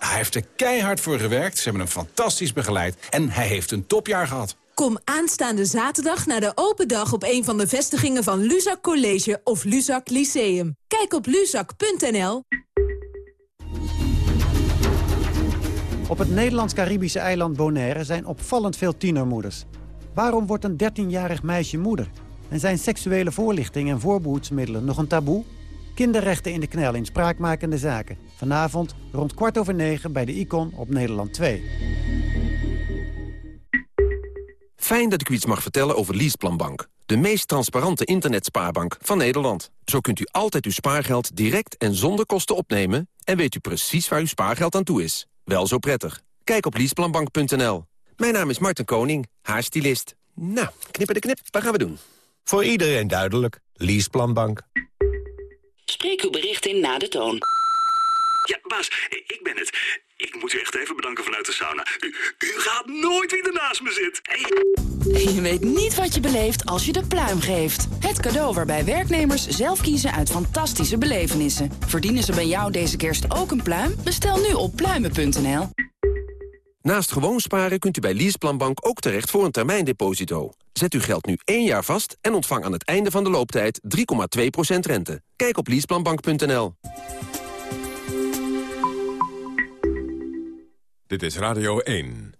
Speaker 24: Hij heeft er keihard voor gewerkt, ze hebben hem fantastisch begeleid... en hij heeft een topjaar gehad.
Speaker 38: Kom aanstaande zaterdag naar de open dag op een van de vestigingen van Luzak College of Luzak Lyceum. Kijk op luzak.nl.
Speaker 37: Op het Nederlands-Caribische eiland Bonaire zijn opvallend veel tienermoeders. Waarom wordt een 13-jarig meisje moeder? En zijn seksuele voorlichting en voorbehoedsmiddelen nog een taboe? Kinderrechten in de knel in spraakmakende zaken. Vanavond rond kwart over negen bij de Icon op Nederland 2.
Speaker 21: Fijn dat ik u iets mag vertellen over Leaseplanbank. De meest transparante internetspaarbank van Nederland. Zo kunt u altijd uw spaargeld direct en zonder kosten opnemen... en weet u precies waar uw spaargeld aan toe is. Wel zo prettig. Kijk op leaseplanbank.nl. Mijn naam is Martin Koning, haar stylist. Nou, knippen de knip, wat gaan we doen?
Speaker 48: Voor iedereen duidelijk. Leaseplanbank.
Speaker 7: Spreek uw bericht in na de toon.
Speaker 49: Ja, baas, ik ben het. Ik moet u echt even bedanken vanuit de sauna. U, u gaat nooit wie er naast me zit.
Speaker 7: Je weet niet wat je beleeft als je de pluim geeft. Het cadeau waarbij werknemers zelf kiezen uit fantastische belevenissen. Verdienen ze bij jou deze kerst ook een pluim? Bestel nu op pluimen.nl.
Speaker 21: Naast gewoon sparen kunt u bij Leaseplanbank ook terecht voor een termijndeposito. Zet uw geld nu één jaar vast en ontvang aan het einde van de looptijd 3,2% rente. Kijk op leaseplanbank.nl.
Speaker 1: Dit is Radio 1.